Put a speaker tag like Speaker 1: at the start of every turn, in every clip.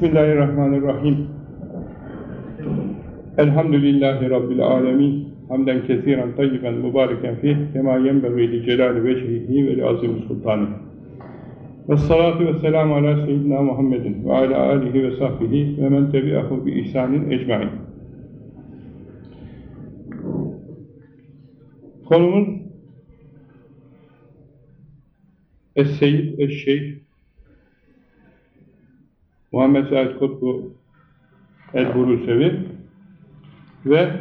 Speaker 1: Bismillahirrahmanirrahim. Elhamdülillahi Rabbil alemin. Hamden kesiren tayyiben mübareken fih. Kema yenbeği li celali vecihihi ve li azim sultanı. Ve salatu ve selamu ala seyyidina Muhammedin ve ala alihi ve sahbihi ve men tebi'ahu bi ihsanin ecmain. Konumuz Es-Seyyid Es-Şeyh Muhammed Said Kutbu El-Burusevi ve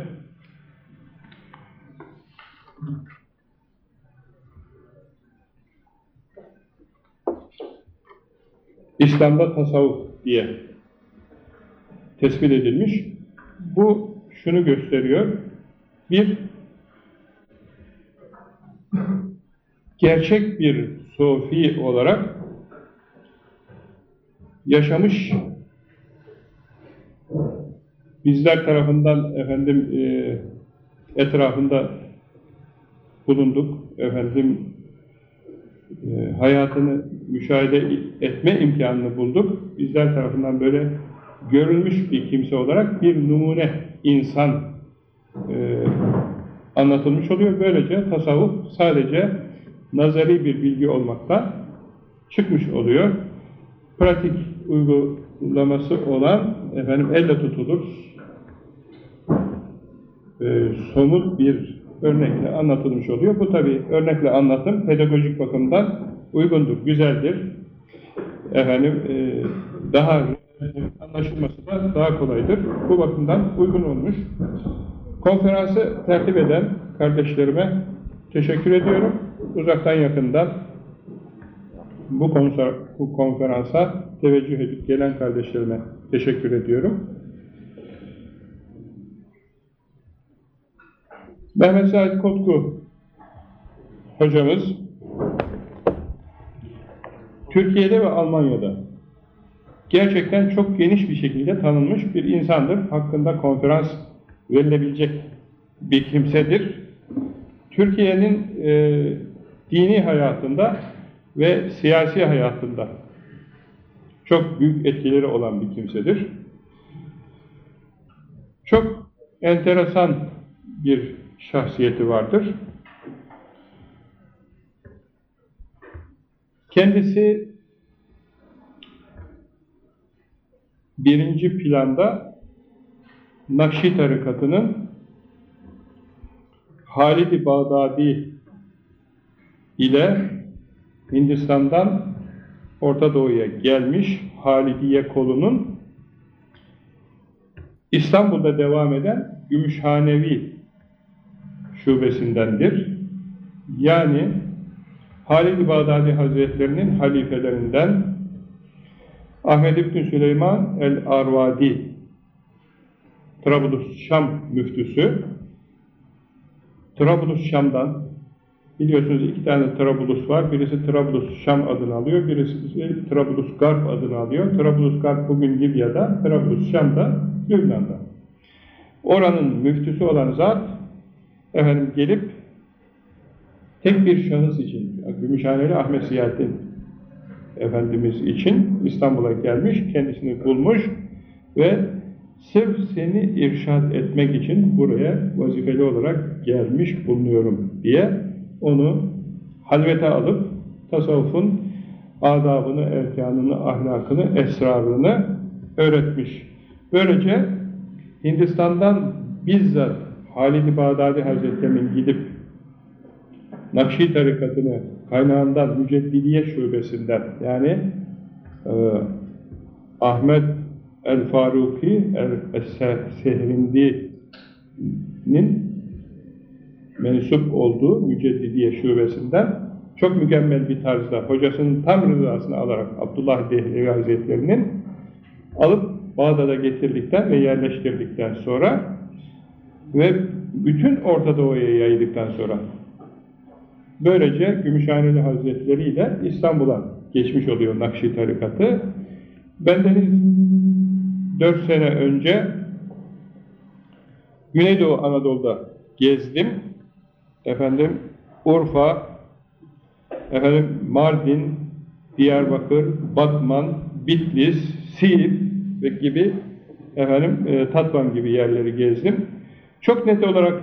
Speaker 1: İslam'da tasavvuf diye tespit edilmiş. Bu şunu gösteriyor. Bir, gerçek bir sufi olarak yaşamış bizler tarafından efendim e, etrafında bulunduk efendim e, hayatını müşahede etme imkanını bulduk bizler tarafından böyle görülmüş bir kimse olarak bir numune insan e, anlatılmış oluyor. Böylece tasavvuf sadece nazari bir bilgi olmaktan çıkmış oluyor. Pratik uygulaması olan efendim elle tutulur e, somut bir örnekle anlatılmış oluyor. Bu tabi örnekle anlatım pedagojik bakımdan uygundur, güzeldir. Efendim e, daha anlaşılması da daha kolaydır. Bu bakımdan uygun olmuş. Konferansı tertip eden kardeşlerime teşekkür ediyorum. Uzaktan yakından bu, konser, bu konferansa teveccüh edip gelen kardeşlerime teşekkür ediyorum. Mehmet Said Kotku hocamız Türkiye'de ve Almanya'da gerçekten çok geniş bir şekilde tanınmış bir insandır. Hakkında konferans verilebilecek bir kimsedir. Türkiye'nin e, dini hayatında ve siyasi hayatında çok büyük etkileri olan bir kimsedir. Çok enteresan bir şahsiyeti vardır. Kendisi birinci planda Nakşi tarikatının Halid-i Bağdadi ile Hindistan'dan Orta Doğu'ya gelmiş Halidiye kolunun İstanbul'da devam eden Gümüşhanevi şubesindendir. Yani Halid-i Bağdadi Hazretlerinin halifelerinden Ahmed İbn Süleyman el-Arvadi Trablus Şam müftüsü Trablus Şam'dan biliyorsunuz iki tane Trablus var. Birisi Trablus Şam adını alıyor. Birisi Trablus Garp adını alıyor. Trablus Garp bugün Libya'da, Trablus Şam'da, Lübnan'da. Oranın müftüsü olan zat efendim gelip tek bir şahıs için, Gümüşhaneli Ahmet Ziyaddin Efendimiz için İstanbul'a gelmiş, kendisini bulmuş ve sırf seni irşad etmek için buraya vazifeli olarak gelmiş bulunuyorum diye onu halvete alıp tasavvufun adabını, erkanını, ahlakını, esrarını öğretmiş. Böylece Hindistan'dan bizzat Halid-i Bağdadi Hazretleri'nin gidip Nakşi tarikatını kaynağından Müceddidiye şubesinden yani e, Ahmet el-Faruki el-Sehrindi'nin mensup olduğu Müceddidiye şubesinden çok mükemmel bir tarzda hocasının tam rızasını alarak Abdullah Dehlevi Hazretleri'nin alıp Bağdat'a getirdikten ve yerleştirdikten sonra ve bütün Orta Doğu'ya yaydıktan sonra böylece Gümüşhaneli Hazretleri ile İstanbul'a geçmiş oluyor Nakşi tarikatı. Bendeniz 4 sene önce Güneydoğu Anadolu'da gezdim. Efendim Urfa, efendim Mardin, Diyarbakır, Batman, Bitlis, Siirt ve gibi efendim e, Tatvan gibi yerleri gezdim. Çok net olarak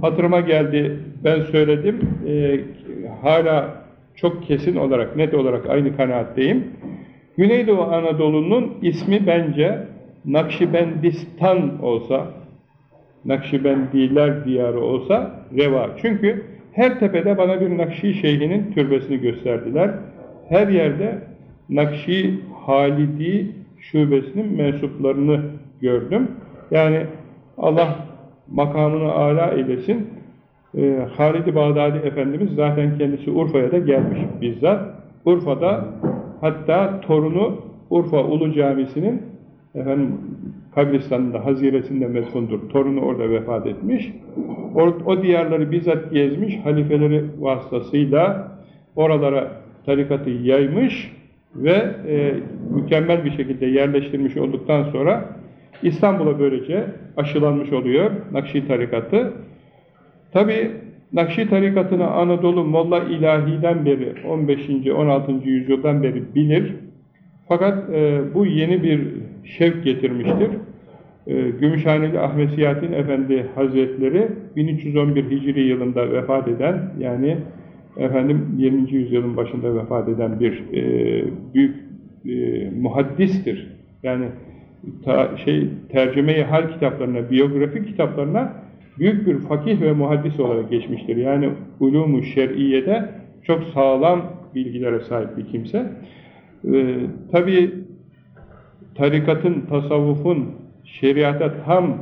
Speaker 1: hatırıma geldi, ben söyledim. E, hala çok kesin olarak, net olarak aynı kanaatteyim. Güneydoğu Anadolu'nun ismi bence Nakşibendistan olsa, Nakşibendiler diyarı olsa reva. Çünkü her tepede bana bir Nakşi şeyhinin türbesini gösterdiler. Her yerde Nakşi Halidi şubesinin mensuplarını gördüm. Yani Allah makamını âlâ eylesin. Ee, Halid-i Bağdadi Efendimiz zaten kendisi Urfa'ya da gelmiş bizzat. Urfa'da hatta torunu Urfa Ulu Camisi'nin efendim kabristanında, haziresinde metfundur. Torunu orada vefat etmiş. O, o diyarları bizzat gezmiş, halifeleri vasıtasıyla oralara tarikatı yaymış ve e, mükemmel bir şekilde yerleştirmiş olduktan sonra İstanbul'a böylece aşılanmış oluyor Nakşi tarikatı. Tabi Nakşi tarikatını Anadolu Molla İlahi'den beri 15. 16. yüzyıldan beri bilir. Fakat e, bu yeni bir şevk getirmiştir. E, Gümüşhaneli Ahmet Siyahattin Efendi Hazretleri 1311 Hicri yılında vefat eden yani efendim 20. yüzyılın başında vefat eden bir e, büyük e, muhaddistir. Yani ta, şey tercümeyi hal kitaplarına, biyografi kitaplarına büyük bir fakih ve muhaddis olarak geçmiştir. Yani ulûmu şer'iyede çok sağlam bilgilere sahip bir kimse. Ee, Tabi tarikatın, tasavvufun şeriata tam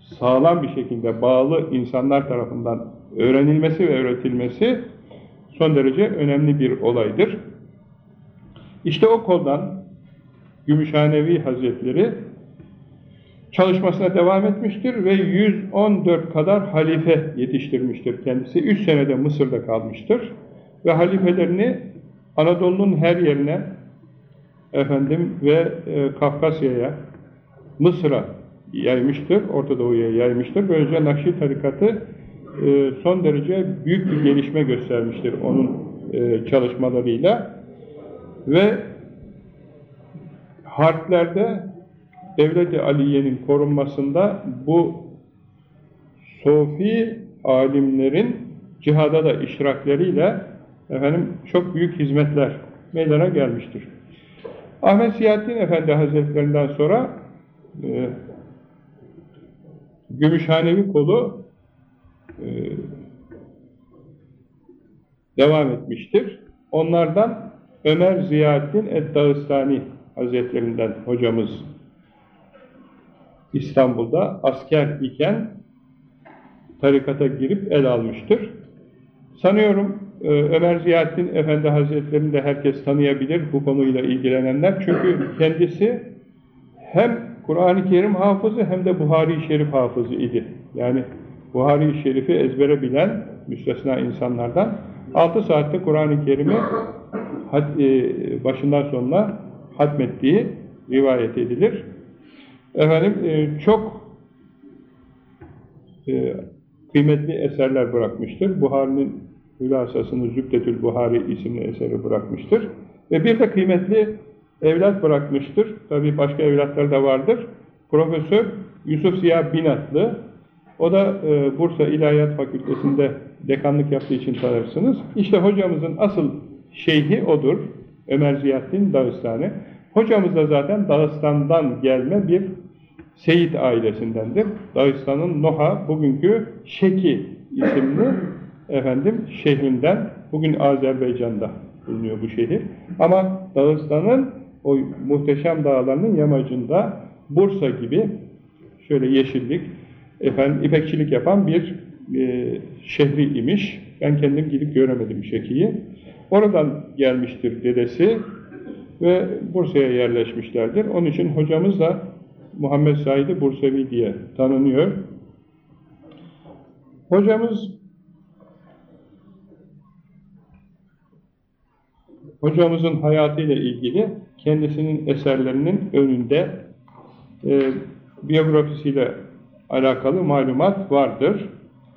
Speaker 1: sağlam bir şekilde bağlı insanlar tarafından öğrenilmesi ve öğretilmesi son derece önemli bir olaydır. İşte o koldan Gümüşhanevi Hazretleri çalışmasına devam etmiştir ve 114 kadar halife yetiştirmiştir kendisi. 3 senede Mısır'da kalmıştır ve halifelerini Anadolu'nun her yerine efendim ve e, Kafkasya'ya, Mısır'a yaymıştır, Orta Doğu'ya yaymıştır. Böylece Nakşi tarikatı e, son derece büyük bir gelişme göstermiştir onun e, çalışmalarıyla ve harplerde Devlet-i Aliye'nin korunmasında bu Sofi alimlerin cihada da işrakleriyle efendim çok büyük hizmetler meydana gelmiştir. Ahmet Siyahattin Efendi Hazretlerinden sonra e, Gümüşhanevi kolu e, devam etmiştir. Onlardan Ömer Ziyaettin Ed-Dağıstani Hazretlerinden hocamız İstanbul'da asker iken tarikata girip el almıştır. Sanıyorum e, Ömer Ziyaettin Efendi Hazretleri'ni de herkes tanıyabilir bu konuyla ilgilenenler. Çünkü kendisi hem Kur'an-ı Kerim hafızı hem de Buhari-i Şerif hafızı idi. Yani Buhari-i Şerif'i ezbere bilen müstesna insanlardan 6 saatte Kur'an-ı Kerim'i e, başından sonuna hatmettiği rivayet edilir. Efendim e, çok kıymetli eserler bırakmıştır. Buhari'nin hülasasını Zübdetül Buhari isimli eseri bırakmıştır. Ve bir de kıymetli evlat bırakmıştır. Tabi başka evlatları da vardır. Profesör Yusuf Ziya Binatlı. O da e, Bursa İlahiyat Fakültesi'nde dekanlık yaptığı için tanırsınız. İşte hocamızın asıl şeyhi odur. Ömer Ziyaddin Dağıstanı. Hocamız da zaten Dağıstan'dan gelme bir Seyit ailesindendir. Dağıstan'ın Noha, bugünkü Şeki isimli efendim şehrinden, bugün Azerbaycan'da bulunuyor bu şehir. Ama Dağıstan'ın o muhteşem dağlarının yamacında Bursa gibi şöyle yeşillik, efendim ipekçilik yapan bir e, şehri imiş. Ben kendim gidip göremedim Şeki'yi. Oradan gelmiştir dedesi ve Bursa'ya yerleşmişlerdir. Onun için hocamız da Muhammed Said Bursevi diye tanınıyor. Hocamız Hocamızın hayatıyla ilgili kendisinin eserlerinin önünde e, biyografisiyle alakalı malumat vardır.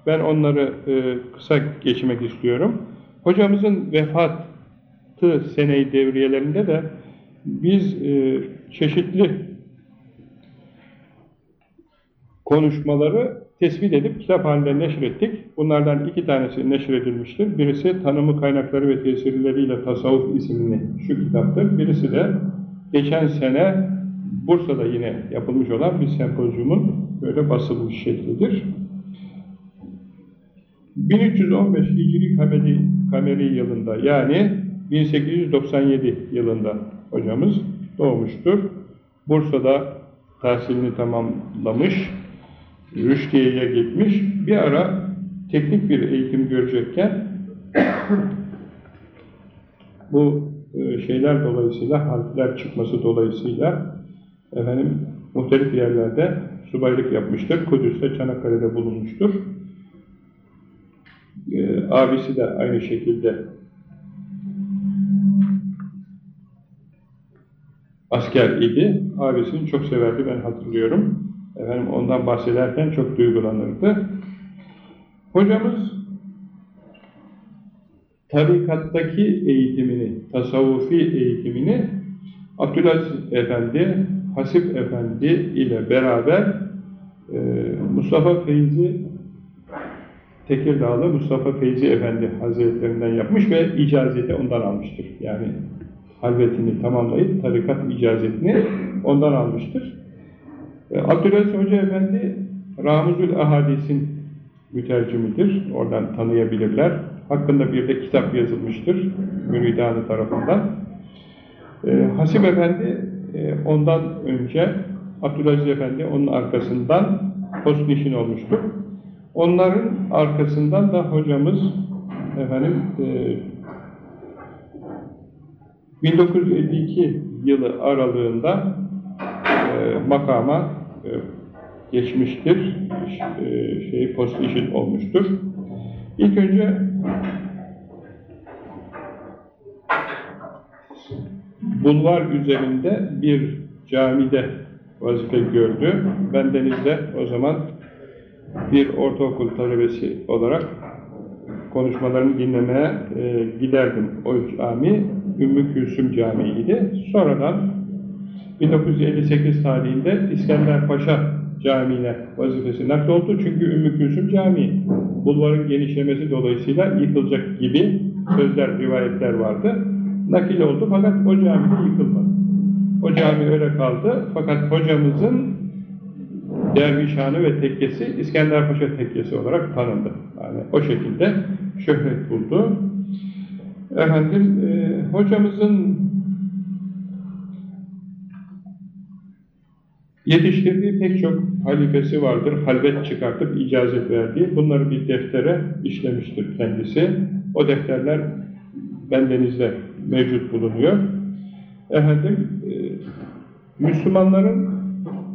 Speaker 1: Ben onları e, kısa geçmek istiyorum. Hocamızın vefatı seneyi devriyelerinde de biz e, çeşitli konuşmaları tespit edip kitap halinde neşrettik. Bunlardan iki tanesi neşredilmiştir. Birisi Tanımı Kaynakları ve Tesirleriyle Tasavvuf isimli şu kitaptır. Birisi de geçen sene Bursa'da yine yapılmış olan bir sempozyumun böyle basılmış şeklidir. 1315 Hicri Kameri, Kameri yılında yani 1897 yılında hocamız doğmuştur. Bursa'da tahsilini tamamlamış, Rüştiye'ye gitmiş. Bir ara teknik bir eğitim görecekken bu e, şeyler dolayısıyla, harfler çıkması dolayısıyla efendim muhtelif yerlerde subaylık yapmıştır. Kudüs'te, Çanakkale'de bulunmuştur. Ee, abisi de aynı şekilde asker idi. Abisini çok severdi, ben hatırlıyorum. Efendim ondan bahsederken çok duygulanırdı. Hocamız tarikattaki eğitimini, tasavvufi eğitimini Abdülaziz Efendi, Hasip Efendi ile beraber e, Mustafa Feyzi Tekirdağlı Mustafa Feyzi Efendi Hazretlerinden yapmış ve icazeti ondan almıştır. Yani halvetini tamamlayıp tarikat icazetini ondan almıştır. E, Abdülaziz Hoca Efendi Ramuzül Ahadis'in mütercimidir. Oradan tanıyabilirler. Hakkında bir de kitap yazılmıştır müridanı tarafından. E, Hasip Efendi e, ondan önce Abdülaziz Efendi onun arkasından postnişin olmuştur. Onların arkasından da hocamız efendim e, 1952 yılı aralığında e, makama e, geçmiştir. E, şey post işin olmuştur. İlk önce bulvar üzerinde bir camide vazife gördü. Ben denizde o zaman bir ortaokul talebesi olarak konuşmalarını dinlemeye e, giderdim. O cami Ümmü Külsüm Camii'ydi. Sonradan 1958 tarihinde İskender Paşa Camii'ne vazifesi oldu Çünkü Ümmü Külsüm Camii bulvarın genişlemesi dolayısıyla yıkılacak gibi sözler, rivayetler vardı. Nakil oldu fakat o cami yıkılmadı. O cami öyle kaldı fakat hocamızın Dervişhanı ve tekkesi İskender Paşa tekkesi olarak tanındı. Yani o şekilde şöhret buldu. Efendim, e, hocamızın yetiştirdiği pek çok halifesi vardır. Halvet çıkartıp icazet verdiği. Bunları bir deftere işlemiştir kendisi. O defterler bendenizde mevcut bulunuyor. Efendim, e, Müslümanların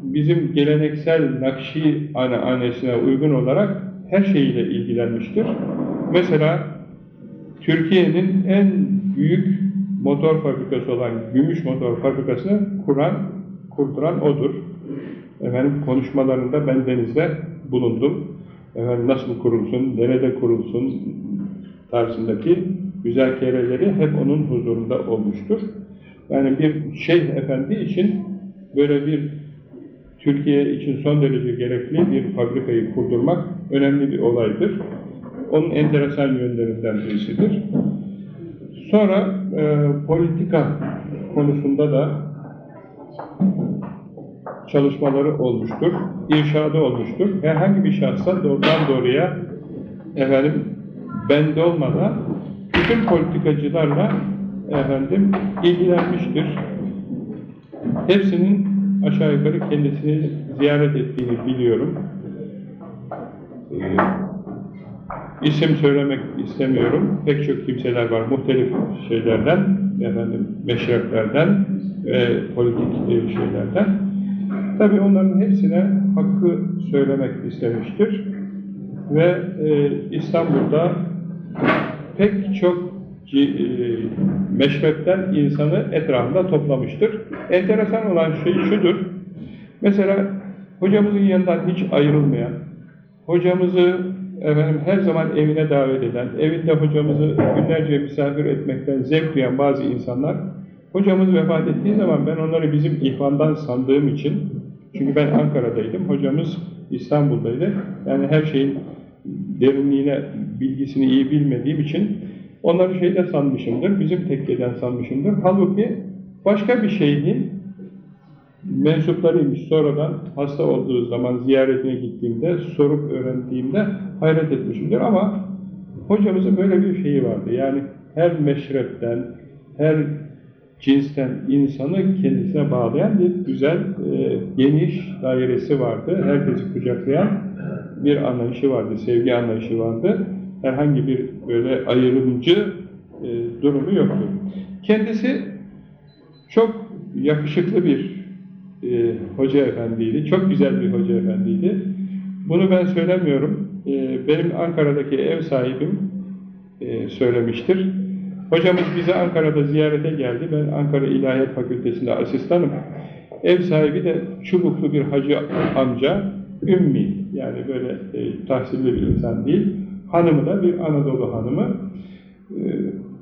Speaker 1: bizim geleneksel Nakşi ananesine uygun olarak her şeyiyle ilgilenmiştir. Mesela Türkiye'nin en büyük motor fabrikası olan Gümüş Motor Fabrikası'nı kuran, kurduran odur. Efendim konuşmalarında ben denizde bulundum. Efendim nasıl kurulsun, nerede kurulsun tarzındaki güzel kereleri hep onun huzurunda olmuştur. Yani bir şeyh efendi için böyle bir Türkiye için son derece gerekli bir fabrikayı kurdurmak önemli bir olaydır. Onun enteresan yönlerinden birisidir. Sonra e, politika konusunda da çalışmaları olmuştur, irşadı olmuştur. Herhangi bir şahsa doğrudan doğruya efendim bende olmadan bütün politikacılarla efendim ilgilenmiştir. Hepsinin aşağı yukarı kendisini ziyaret ettiğini biliyorum. Ee, isim söylemek istemiyorum. Pek çok kimseler var muhtelif şeylerden, efendim, meşreplerden ve politik e, şeylerden. Tabi onların hepsine hakkı söylemek istemiştir. Ve e, İstanbul'da pek çok e, meşrepten insanı etrafında toplamıştır. Enteresan olan şey şudur. Mesela hocamızın yanından hiç ayrılmayan, hocamızı efendim her zaman evine davet eden, evinde hocamızı günlerce misafir etmekten zevk duyan bazı insanlar Hocamız vefat ettiği zaman ben onları bizim ihvandan sandığım için, çünkü ben Ankara'daydım, hocamız İstanbul'daydı. Yani her şeyin derinliğine, bilgisini iyi bilmediğim için onları şeyde sanmışımdır, bizim tekkeden sanmışımdır. Halbuki başka bir şeyin mensuplarıymış. Sonradan hasta olduğu zaman ziyaretine gittiğimde, sorup öğrendiğimde hayret etmişimdir. Ama hocamızın böyle bir şeyi vardı. Yani her meşrepten, her cinsten insanı kendisine bağlayan bir güzel, e, geniş dairesi vardı. Herkesi kucaklayan bir anlayışı vardı, sevgi anlayışı vardı. Herhangi bir böyle ayrımcı e, durumu yoktu. Kendisi çok yakışıklı bir e, hoca efendiydi, çok güzel bir hoca efendiydi. Bunu ben söylemiyorum. E, benim Ankara'daki ev sahibim e, söylemiştir. Hocamız bize Ankara'da ziyarete geldi. Ben Ankara İlahiyat Fakültesi'nde asistanım. Ev sahibi de çubuklu bir hacı amca, ümmi, yani böyle e, tahsilli bir insan değil. Hanımı da bir Anadolu hanımı. E,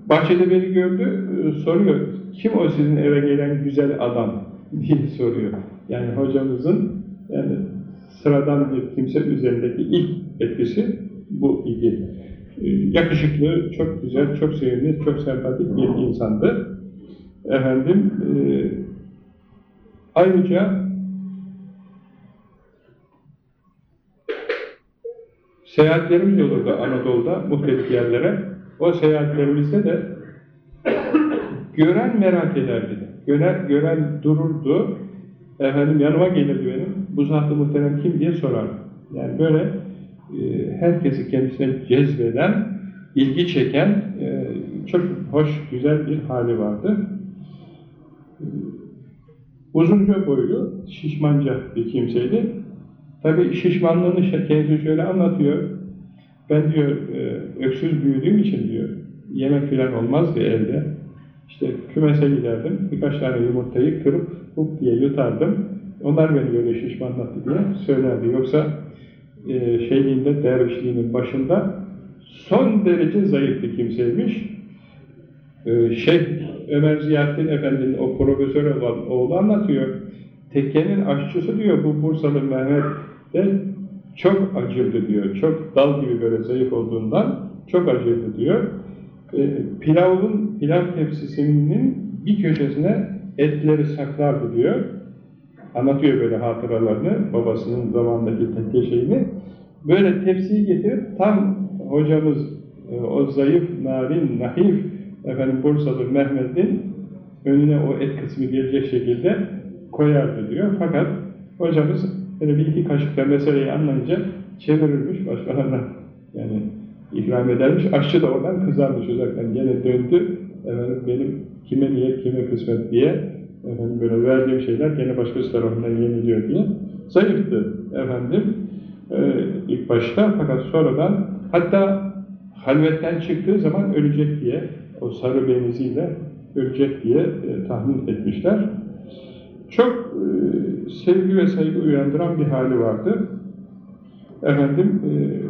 Speaker 1: bahçede beni gördü, e, soruyor, kim o sizin eve gelen güzel adam diye soruyor. Yani hocamızın yani sıradan bir kimse üzerindeki ilk etkisi bu idi. Ee, yakışıklı, çok güzel, çok sevimli, çok sempatik bir insandı. Efendim, e, ayrıca seyahatlerimiz olurdu Anadolu'da, muhtelif yerlere. O seyahatlerimizde de gören merak ederdi. Gören, gören dururdu, efendim yanıma gelirdi benim, bu zat muhterem kim diye sorardı. Yani böyle herkesi kendisine cezbeden, ilgi çeken e, çok hoş, güzel bir hali vardı. E, uzunca boylu, şişmanca bir kimseydi. Tabi şişmanlığını kendisi şöyle anlatıyor. Ben diyor, öksüz büyüdüğüm için diyor, yemek filan olmazdı evde. İşte kümese giderdim, birkaç tane yumurtayı kırıp hop diye yutardım. Onlar beni böyle şişmanlattı diye söylerdi. Yoksa e, şeyliğinde, dervişliğinin başında son derece zayıf bir kimseymiş. E, Şeyh Ömer Ziyaddin Efendi'nin o profesör olan oğlu anlatıyor. Tekkenin aşçısı diyor bu Bursalı Mehmet de çok acırdı diyor. Çok dal gibi böyle zayıf olduğundan çok acırdı diyor. E, pilavın, pilav tepsisinin bir köşesine etleri saklardı diyor anlatıyor böyle hatıralarını, babasının zamandaki tekke şeyini. Böyle tepsiyi getirip tam hocamız e, o zayıf, narin, nahif efendim Bursalı Mehmet'in önüne o et kısmı gelecek şekilde koyardı diyor. Fakat hocamız böyle bir iki kaşıkta meseleyi anlayınca çevirirmiş başkalarına yani ikram edermiş. Aşçı da oradan kızarmış uzaktan. Gene döndü. Efendim benim kime niyet kime kısmet diye efendim böyle verdiğim şeyler gene başkası tarafından yeniliyor diye zayıftı efendim e, ilk başta fakat sonradan hatta halvetten çıktığı zaman ölecek diye o sarı beniziyle ölecek diye e, tahmin etmişler. Çok e, sevgi ve saygı uyandıran bir hali vardı. Efendim e,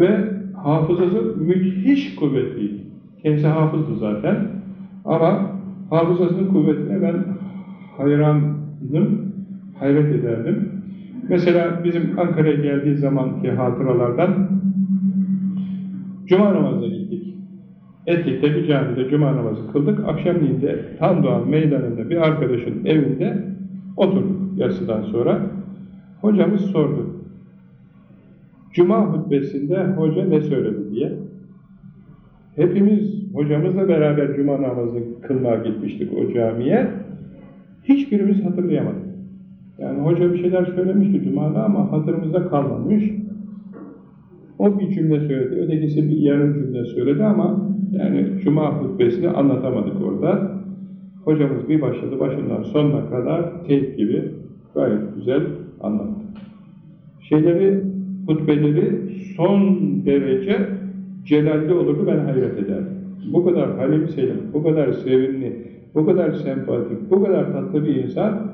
Speaker 1: ve hafızası müthiş kuvvetliydi. Kendisi hafızdı zaten. Ama hafızasının kuvvetine ben hayranım, hayret ederdim. Mesela bizim Ankara'ya geldiği zamanki hatıralardan Cuma namazına gittik. Etlik'te bir camide Cuma namazı kıldık. Akşamleyin de Tam Doğan meydanında bir arkadaşın evinde oturduk yatsıdan sonra. Hocamız sordu. Cuma hutbesinde hoca ne söyledi diye. Hepimiz hocamızla beraber cuma namazını kılmaya gitmiştik o camiye. Hiçbirimiz hatırlayamadık. Yani hoca bir şeyler söylemişti cumada ama hatırımızda kalmamış. O bir cümle söyledi, ötekisi bir yarım cümle söyledi ama yani cuma hutbesini anlatamadık orada. Hocamız bir başladı başından sonuna kadar teyp gibi gayet güzel anlattı. Şeyleri, hutbeleri son derece celalli olurdu ben hayret ederdim. Bu kadar halim selim, bu kadar sevimli, bu kadar sempatik, bu kadar tatlı bir insan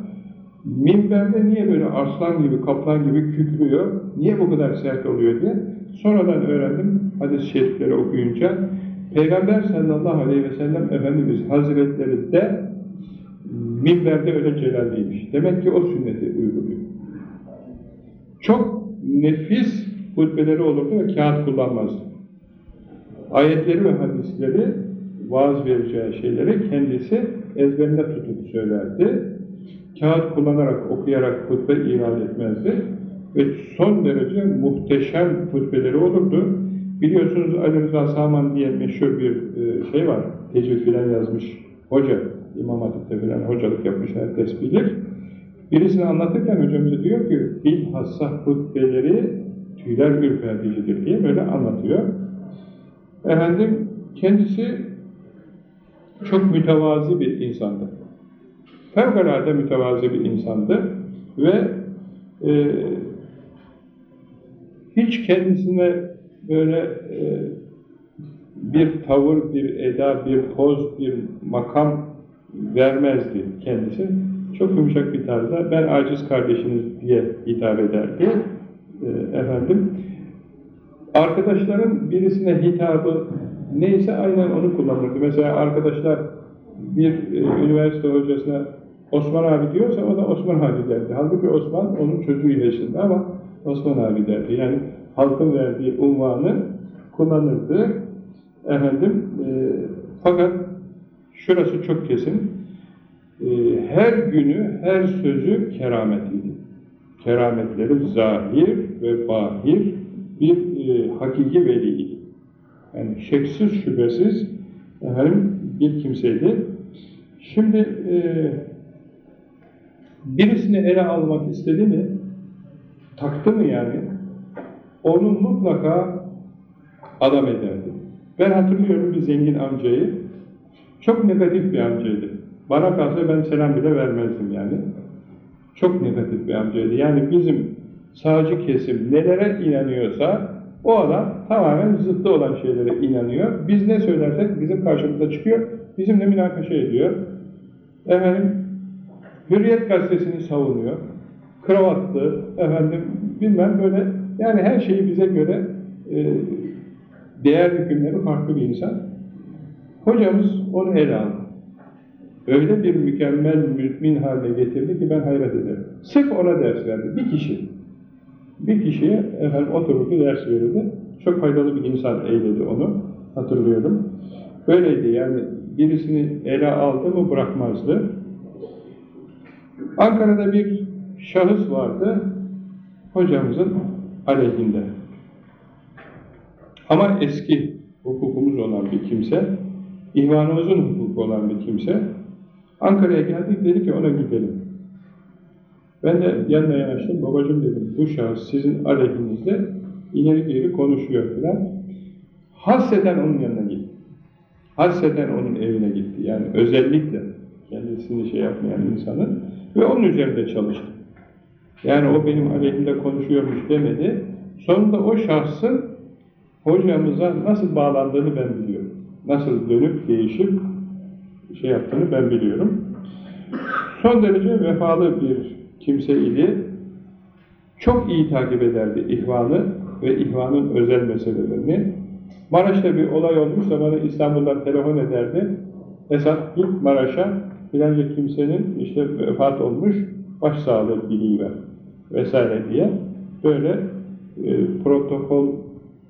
Speaker 1: minberde niye böyle aslan gibi, kaplan gibi kükrüyor, niye bu kadar sert oluyor diye sonradan öğrendim hadis-i şerifleri okuyunca Peygamber sallallahu aleyhi ve sellem Efendimiz Hazretleri de minberde öyle celalliymiş. Demek ki o sünneti uyguluyor. Çok nefis hutbeleri olurdu ve kağıt kullanmazdı. Ayetleri ve hadisleri, vaaz vereceği şeyleri kendisi ezberinde tutup söylerdi. Kağıt kullanarak, okuyarak hutbe ilan etmezdi. Ve son derece muhteşem hutbeleri olurdu. Biliyorsunuz Ali Rıza Saman diye meşhur bir e, şey var. Tecvid filan yazmış hoca. İmam Hatip'te filan hocalık yapmış herkes bilir. Birisini anlatırken hocamız diyor ki bilhassa hutbeleri tüyler ürperticidir diye böyle anlatıyor. Efendim kendisi çok mütevazi bir insandı. Fevkalade mütevazi bir insandı ve e, hiç kendisine böyle e, bir tavır, bir eda, bir poz, bir makam vermezdi kendisi. Çok yumuşak bir tarzda ben aciz kardeşiniz diye hitap ederdi. E, efendim arkadaşların birisine hitabı neyse aynen onu kullanırdı. Mesela arkadaşlar bir e, üniversite hocasına Osman abi diyorsa o da Osman abi derdi. Halbuki Osman onun çocuğu yaşında ama Osman abi derdi. Yani halkın verdiği unvanı kullanırdı. Efendim, e, fakat şurası çok kesin. E, her günü, her sözü kerametliydi. Kerametleri zahir ve bahir bir e, hakiki veliydi. Yani şeksiz şüphesiz efendim, bir kimseydi. Şimdi e, birisini ele almak istedi mi, taktı mı yani, onu mutlaka adam ederdi. Ben hatırlıyorum bir zengin amcayı, çok negatif bir amcaydı. Bana kalsa ben selam bile vermezdim yani. Çok negatif bir amcaydı. Yani bizim sağcı kesim nelere inanıyorsa o adam tamamen zıttı olan şeylere inanıyor. Biz ne söylersek bizim karşımıza çıkıyor, bizimle münakaşa ediyor. Efendim, Hürriyet gazetesini savunuyor. Kravatlı, efendim, bilmem böyle, yani her şeyi bize göre e, değer hükümleri farklı bir insan. Hocamız onu ele aldı. Öyle bir mükemmel mümin haline getirdi ki ben hayret ederim. Sırf ona ders verdi. Bir kişi. Bir kişiye efendim otururdu, ders verirdi. Çok faydalı bir insan eyledi onu. Hatırlıyorum. Böyleydi yani birisini ele aldı mı bırakmazdı. Ankara'da bir şahıs vardı. Hocamızın aleyhinde. Ama eski hukukumuz olan bir kimse, ihvanımızın hukuku olan bir kimse, Ankara'ya geldik, dedi ki ona gidelim. Ben de yanına yanaştım, babacım dedim, bu şahıs sizin aleyhinizde ileri geri konuşuyor filan. Hasreten onun yanına gitti. Hasreten onun evine gitti. Yani özellikle kendisini şey yapmayan insanın ve onun üzerinde çalıştı. Yani o benim aleyhimde konuşuyormuş demedi. Sonunda o şahsın hocamıza nasıl bağlandığını ben biliyorum. Nasıl dönüp değişip şey yaptığını ben biliyorum. Son derece vefalı bir kimse idi. Çok iyi takip ederdi ihvanı ve ihvanın özel meselelerini. Maraş'ta bir olay olmuşsa bana İstanbul'dan telefon ederdi. Esat git Maraş'a filanca kimsenin işte vefat olmuş, başsağlığı biliver vesaire diye böyle e, protokol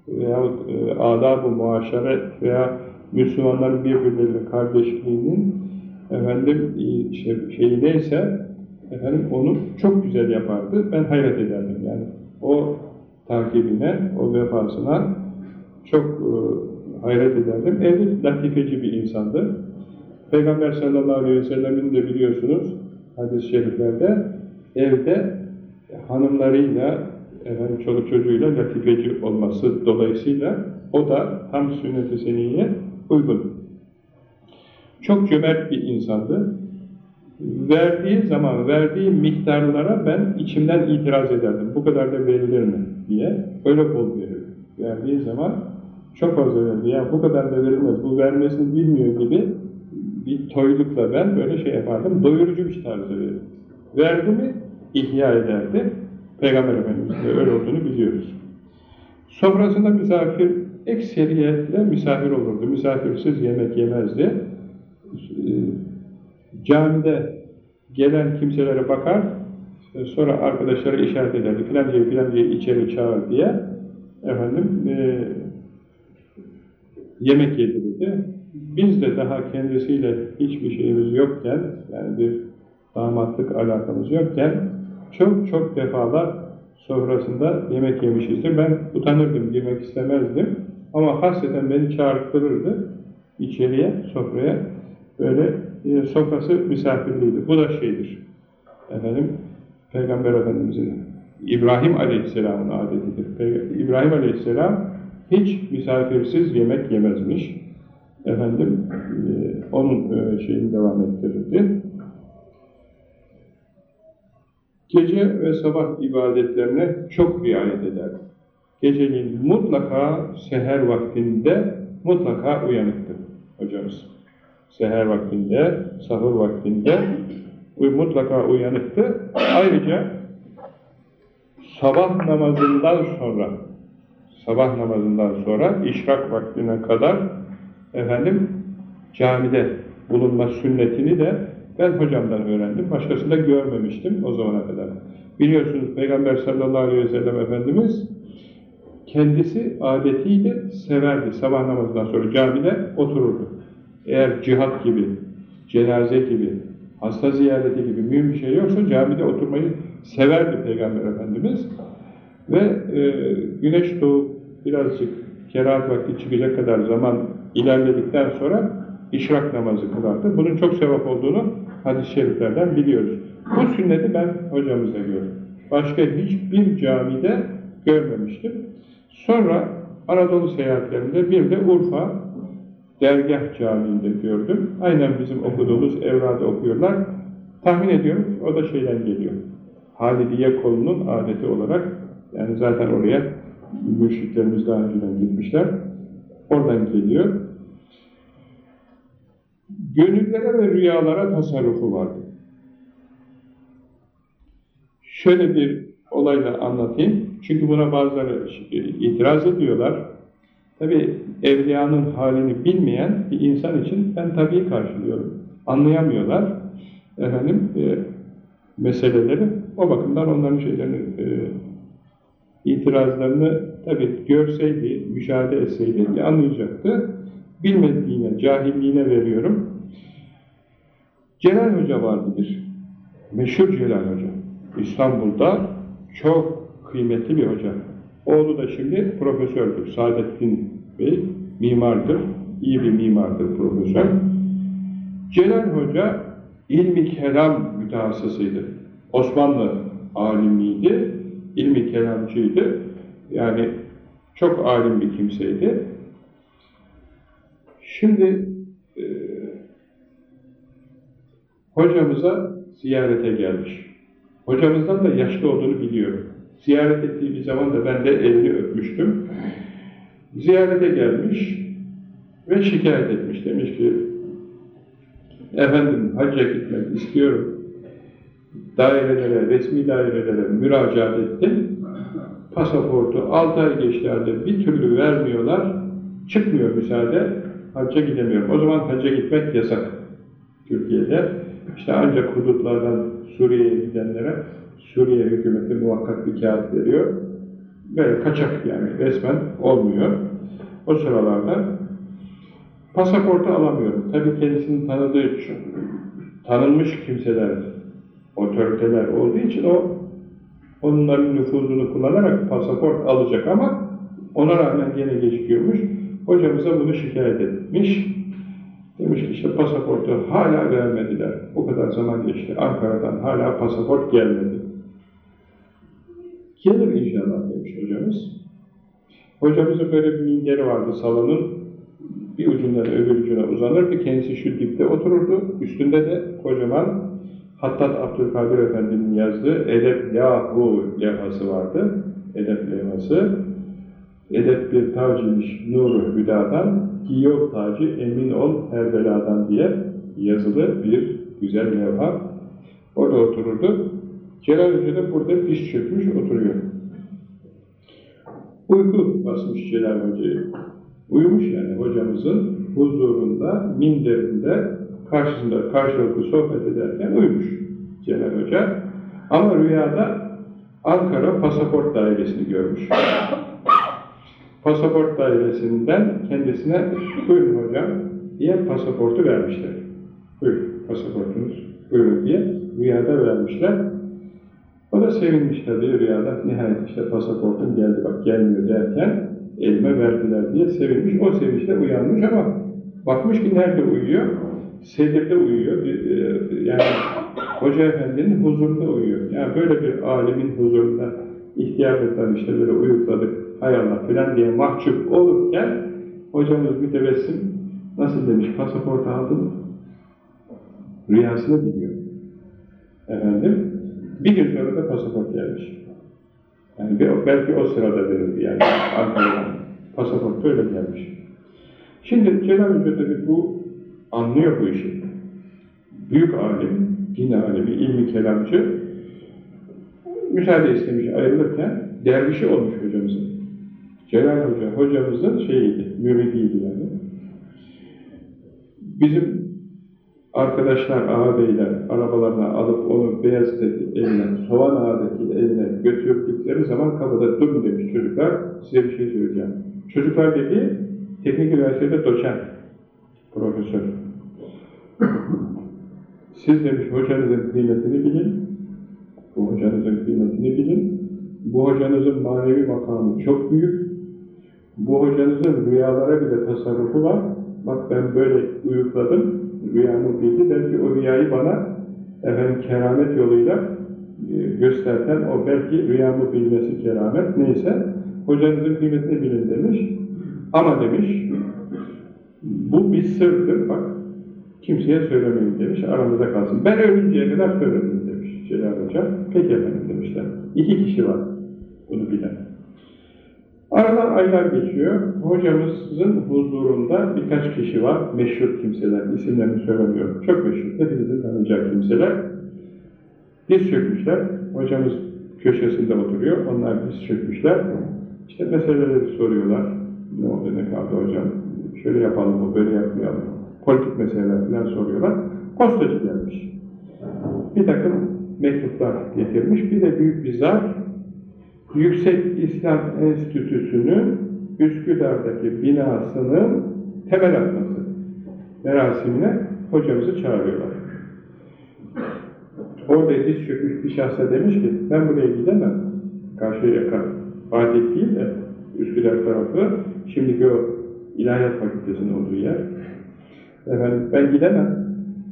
Speaker 1: veyahut e, adab-ı muaşeret veya Müslümanların birbirleriyle kardeşliğinin efendim şey, şeyi neyse efendim onu çok güzel yapardı. Ben hayret ederdim yani. O takibine, o vefasına çok e, hayret ederdim. Evli latifeci bir insandı. Peygamber sallallahu aleyhi ve sellemin de biliyorsunuz hadis-i şeriflerde evde hanımlarıyla efendim çoluk çocuğuyla latifeci olması dolayısıyla o da tam sünnet-i seniyye uygun. Çok cömert bir insandı. Verdiği zaman, verdiği miktarlara ben içimden itiraz ederdim. Bu kadar da verilir mi diye. Öyle bol verir. Verdiği zaman çok fazla verdi. Ya bu kadar da verilmez, bu vermesini bilmiyor gibi bir toylukla ben böyle şey yapardım. Doyurucu bir tarzı verir. Verdi mi ihya ederdi. Peygamber Efendimiz'in öyle olduğunu biliyoruz. Sofrasında misafir ekseriyetle misafir olurdu. Misafirsiz yemek yemezdi. Camide gelen kimselere bakar, sonra arkadaşlara işaret ederdi. Filancayı filancayı içeri çağır diye. Efendim, e, yemek yedirirdi. Biz de daha kendisiyle hiçbir şeyimiz yokken, yani bir damatlık alakamız yokken, çok çok defalar sofrasında yemek yemişizdir. Ben utanırdım, girmek istemezdim. Ama hasreten beni çağırtırırdı içeriye, sofraya. Böyle e, sofrası misafirliydi. Bu da şeydir. Efendim, Peygamber Efendimiz'in İbrahim Aleyhisselam'ın adetidir. Peyg İbrahim Aleyhisselam hiç misafirsiz yemek yemezmiş. Efendim, e, onun e, şeyini devam ettirirdi. Gece ve sabah ibadetlerine çok riayet eder. Geceliğin mutlaka seher vaktinde mutlaka uyanıktı hocamız. Seher vaktinde, sahur vaktinde mutlaka uyanıktı. Ayrıca sabah namazından sonra sabah namazından sonra işrak vaktine kadar efendim camide bulunma sünnetini de ben hocamdan öğrendim. Başkasında görmemiştim o zamana kadar. Biliyorsunuz Peygamber sallallahu aleyhi ve sellem Efendimiz kendisi adetiyle severdi. Sabah namazından sonra camide otururdu. Eğer cihat gibi, cenaze gibi, hasta ziyareti gibi mühim bir şey yoksa camide oturmayı severdi Peygamber Efendimiz. Ve e, güneş doğup birazcık kerahat vakti çıkacak kadar zaman ilerledikten sonra işrak namazı kılardı. Bunun çok sevap olduğunu hadis-i şeriflerden biliyoruz. Bu sünneti ben hocamızda gördüm. Başka hiçbir camide görmemiştim. Sonra Anadolu seyahatlerinde bir de Urfa Dergah Camii'nde gördüm. Aynen bizim okuduğumuz evrada okuyorlar. Tahmin ediyorum o da şeyden geliyor. Halidiye kolunun adeti olarak yani zaten oraya müşriklerimiz daha önceden gitmişler. Oradan geliyor. Gönüllere ve rüyalara tasarrufu vardı. Şöyle bir olayla anlatayım. Çünkü buna bazıları itiraz ediyorlar. Tabi evliyanın halini bilmeyen bir insan için ben tabii karşılıyorum. Anlayamıyorlar efendim e, meseleleri. O bakımdan onların şeylerini e, itirazlarını tabi görseydi, müşahede etseydi anlayacaktı. Bilmediğine, cahilliğine veriyorum. Celal Hoca vardı bir. Meşhur Celal Hoca. İstanbul'da çok kıymetli bir hoca. Oğlu da şimdi profesördür. Saadettin Bey mimardır. İyi bir mimardır profesör. Celal Hoca ilmi kelam mütehassısıydı. Osmanlı alimiydi, ilmi kelamcıydı. Yani çok alim bir kimseydi. Şimdi e, hocamıza ziyarete gelmiş. Hocamızdan da yaşlı olduğunu biliyorum. Ziyaret ettiği bir zaman da ben de elini öpmüştüm. Ziyarete gelmiş ve şikayet etmiş. Demiş ki, efendim hacca gitmek istiyorum. Dairelere, resmi dairelere müracaat ettim. Pasaportu 6 ay geçlerde bir türlü vermiyorlar. Çıkmıyor müsaade. Hacca gidemiyorum. O zaman hacca gitmek yasak Türkiye'de. İşte ancak hudutlardan Suriye'ye gidenlere Suriye hükümeti muhakkak bir kağıt veriyor. Böyle kaçak yani resmen olmuyor. O sıralarda pasaportu alamıyorum. Tabii kendisini tanıdığı için, tanınmış kimseler, otoriteler olduğu için o onların nüfuzunu kullanarak pasaport alacak ama ona rağmen gene gecikiyormuş. Hocamıza bunu şikayet etmiş. Demiş ki işte pasaportu hala vermediler. O kadar zaman geçti. Ankara'dan hala pasaport gelmedi. Gelir inşallah demiş hocamız. Hocamızın böyle bir minderi vardı salonun. Bir ucundan öbür ucuna uzanırdı. Kendisi şu dipte otururdu. Üstünde de kocaman Hattat Abdülkadir Efendi'nin yazdığı Edep Yahu levhası vardı. Edep levhası. Edep bir tacıymış nuru hüdadan, giyiyor tacı emin ol her beladan diye yazılı bir güzel levha. Orada otururdu. Celal Hoca da burada diş çökmüş oturuyor. Uyku basmış Celal Hoca'yı. Uyumuş yani hocamızın huzurunda, minderinde, karşısında karşılıklı sohbet ederken uyumuş Celal Hoca. Ama rüyada Ankara Pasaport Dairesi'ni görmüş. Pasaport dairesinden kendisine buyurun hocam diye pasaportu vermişler. Buyurun pasaportunuz buyurun diye rüyada vermişler. O da sevinmiş tabii rüyada. Nihayet işte pasaportum geldi bak gelmiyor derken elime verdiler diye sevinmiş. O sevinçle uyanmış ama bakmış ki nerede uyuyor? Sedirde uyuyor. Yani Hoca Efendi'nin huzurunda uyuyor. Yani böyle bir alimin huzurunda ihtiyarlıktan işte böyle uyukladık, hay Allah filan diye mahcup olurken hocamız mütebessim nasıl demiş, pasaport aldın rüyasını biliyor. Efendim, bir gün sonra pasaport gelmiş. Yani belki o sırada verildi yani Ankara'dan. Pasaport öyle gelmiş. Şimdi Celal Hoca tabi bu anlıyor bu işi. Büyük alim, din alemi, ilmi kelamcı müsaade istemiş ayrılırken dervişi olmuş hocamızın. Celal Hoca hocamızın şeyiydi, müridiydi yani. Bizim arkadaşlar, ağabeyler arabalarına alıp onu Beyazıt'taki evine, Soğan Ağa'daki evine götürdükleri zaman kapıda durun demiş çocuklar, size bir şey söyleyeceğim. Çocuklar dedi, teknik üniversitede doçent, profesör. Siz demiş hocanızın kıymetini bilin, bu hocanızın kıymetini bilin, bu hocanızın manevi makamı çok büyük, bu hocanızın rüyalara bile tasarrufu var, bak ben böyle uyukladım, rüyamı bildi, belki o rüyayı bana efendim keramet yoluyla e, gösterken, o belki rüyamı bilmesi keramet, neyse, hocanızın kıymetini bilin demiş, ama demiş, bu bir sırdır, bak, kimseye söylemeyin demiş, aramızda kalsın. Ben ölünceye kadar söyledim demiş Celal Hoca. Peki efendim demişler. İki kişi var bunu bilen. Aradan aylar geçiyor. Hocamızın huzurunda birkaç kişi var. Meşhur kimseler. isimlerini söylemiyorum. Çok meşhur. Hepinizin tanıyacağı kimseler. Diz çökmüşler. Hocamız köşesinde oturuyor. Onlar diz çökmüşler. İşte meseleleri soruyorlar. Ne oldu ne kaldı hocam? Şöyle yapalım mı, böyle yapmayalım? Politik meseleler falan soruyorlar. Postacı gelmiş. Bir takım mektuplar getirmiş. Bir de büyük bir zar Yüksek İslam Enstitüsü'nün Üsküdar'daki binasının temel atması merasimine hocamızı çağırıyorlar. Orada diz çökmüş bir şahsa demiş ki, ben buraya gidemem. Karşıya yakın. Fatih değil de Üsküdar tarafı, şimdiki o İlahiyat Fakültesi'nin olduğu yer. Efendim, ben gidemem.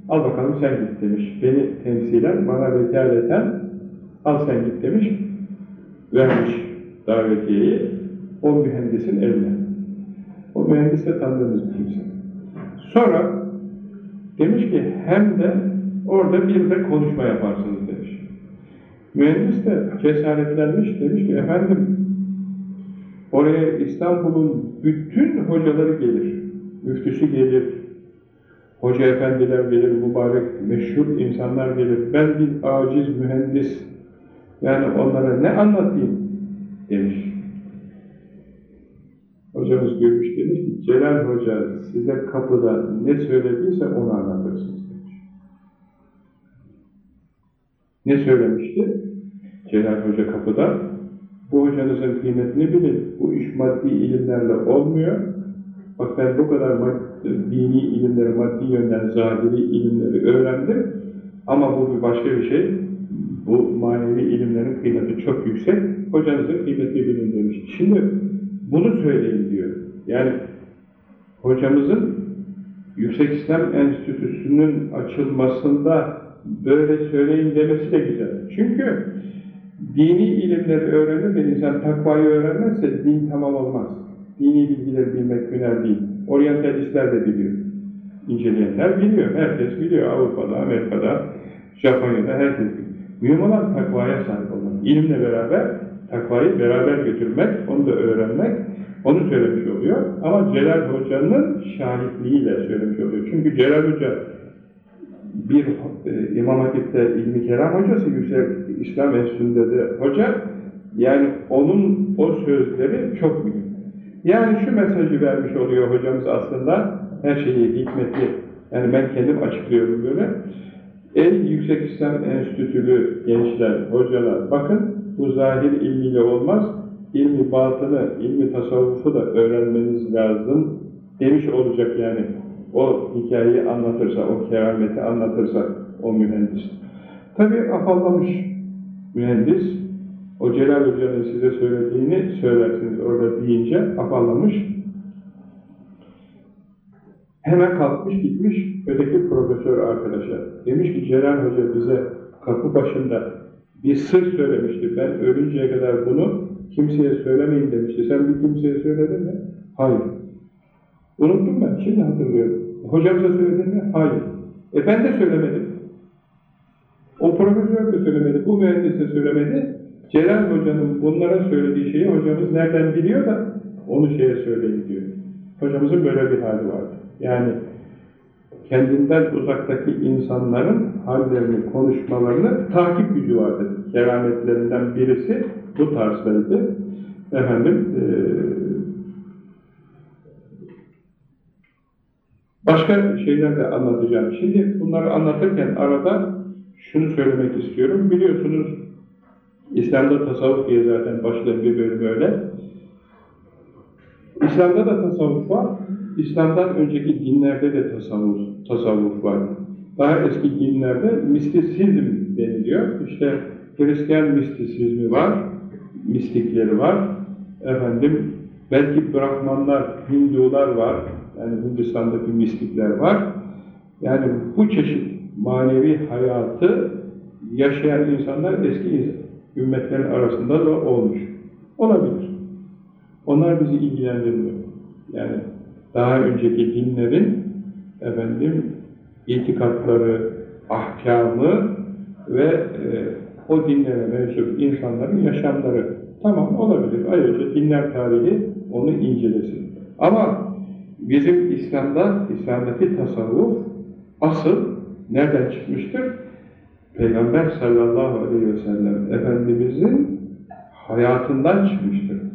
Speaker 1: Al bakalım sen git demiş. Beni temsilen, bana vekaleten al sen git demiş vermiş davetiyeyi o mühendisin eline. O mühendis de tanıdığımız bir kimse. Sonra demiş ki hem de orada bir de konuşma yaparsınız demiş. Mühendis de cesaretlenmiş demiş ki efendim oraya İstanbul'un bütün hocaları gelir. Müftüsü gelir, hoca efendiler gelir, mübarek, meşhur insanlar gelir. Ben bir aciz mühendis, yani onlara ne anlatayım demiş. Hocamız görmüş demiş ki Celal Hoca size kapıda ne söylediyse onu anlatırsınız demiş. Ne söylemişti? Celal Hoca kapıda bu hocanızın kıymetini bilin. Bu iş maddi ilimlerle olmuyor. Bak ben bu kadar dini ilimleri, maddi yönden zahiri ilimleri öğrendim. Ama bu bir başka bir şey bu manevi ilimlerin kıymeti çok yüksek, hocanızın kıymetini bilin demiş. Şimdi bunu söyleyin diyor. Yani hocamızın Yüksek İslam Enstitüsü'nün açılmasında böyle söyleyin demesi de güzel. Çünkü dini ilimleri öğrenir ve insan takvayı öğrenmezse din tamam olmaz. Dini bilgileri bilmek hüner değil. Oryantalistler de biliyor. İnceleyenler biliyor. Herkes biliyor. Avrupa'da, Amerika'da, Japonya'da herkes. Mühim takvaya sahip olmak. İlimle beraber takvayı beraber götürmek, onu da öğrenmek, onu söylemiş oluyor. Ama Celal Hoca'nın şahitliğiyle söylemiş oluyor. Çünkü Celal Hoca bir e, İmam Hatip'te ilmi kelam hocası, Yüksek İslam Enstitüsü'nde de hoca, yani onun o sözleri çok mühim. Yani şu mesajı vermiş oluyor hocamız aslında, her şeyi hikmetli, yani ben kendim açıklıyorum böyle. Ey Yüksek İslam Enstitülü gençler, hocalar, bakın bu zahir ilmiyle olmaz, ilmi batını, ilmi tasavvufu da öğrenmeniz lazım demiş olacak yani. O hikayeyi anlatırsa, o kerameti anlatırsa o mühendis. Tabi afallamış mühendis, o Celal Hoca'nın size söylediğini söylersiniz orada deyince afallamış. Hemen kalkmış gitmiş öteki profesör arkadaşa. Demiş ki Celal Hoca bize kapı başında bir sır söylemişti. Ben ölünceye kadar bunu kimseye söylemeyin demişti. Sen bir kimseye söyledin mi? Hayır. Unuttum ben. Şimdi hatırlıyorum. Hocamıza söyledin mi? Hayır. E ben de söylemedim. O profesör de söylemedi. Bu mühendis de söylemedi. Celal Hoca'nın bunlara söylediği şeyi hocamız nereden biliyor da onu şeye söyleyin diyor. Hocamızın böyle bir hali vardı. Yani kendinden uzaktaki insanların hallerini, konuşmalarını takip gücü vardı. Kerametlerinden birisi bu tarzdaydı. Efendim, e, başka şeyler de anlatacağım. Şimdi bunları anlatırken arada şunu söylemek istiyorum. Biliyorsunuz İslam'da tasavvuf diye zaten başlayan bir bölüm öyle. İslam'da da tasavvuf var. İslam'dan önceki dinlerde de tasavvuf, tasavvuf var. Daha eski dinlerde mistisizm deniliyor. İşte Hristiyan mistisizmi var, mistikleri var. Efendim, belki Brahmanlar, Hindular var. Yani Hindistan'daki mistikler var. Yani bu çeşit manevi hayatı yaşayan insanlar eski ümmetlerin arasında da olmuş. Olabilir. Onlar bizi ilgilendirmiyor. Yani daha önceki dinlerin efendim itikatları, ahkamı ve e, o dinlere mensup insanların yaşamları tamam olabilir. Ayrıca dinler tarihi onu incelesin. Ama bizim İslam'da, İslam'daki tasavvuf asıl nereden çıkmıştır? Peygamber sallallahu aleyhi ve sellem Efendimizin hayatından çıkmıştır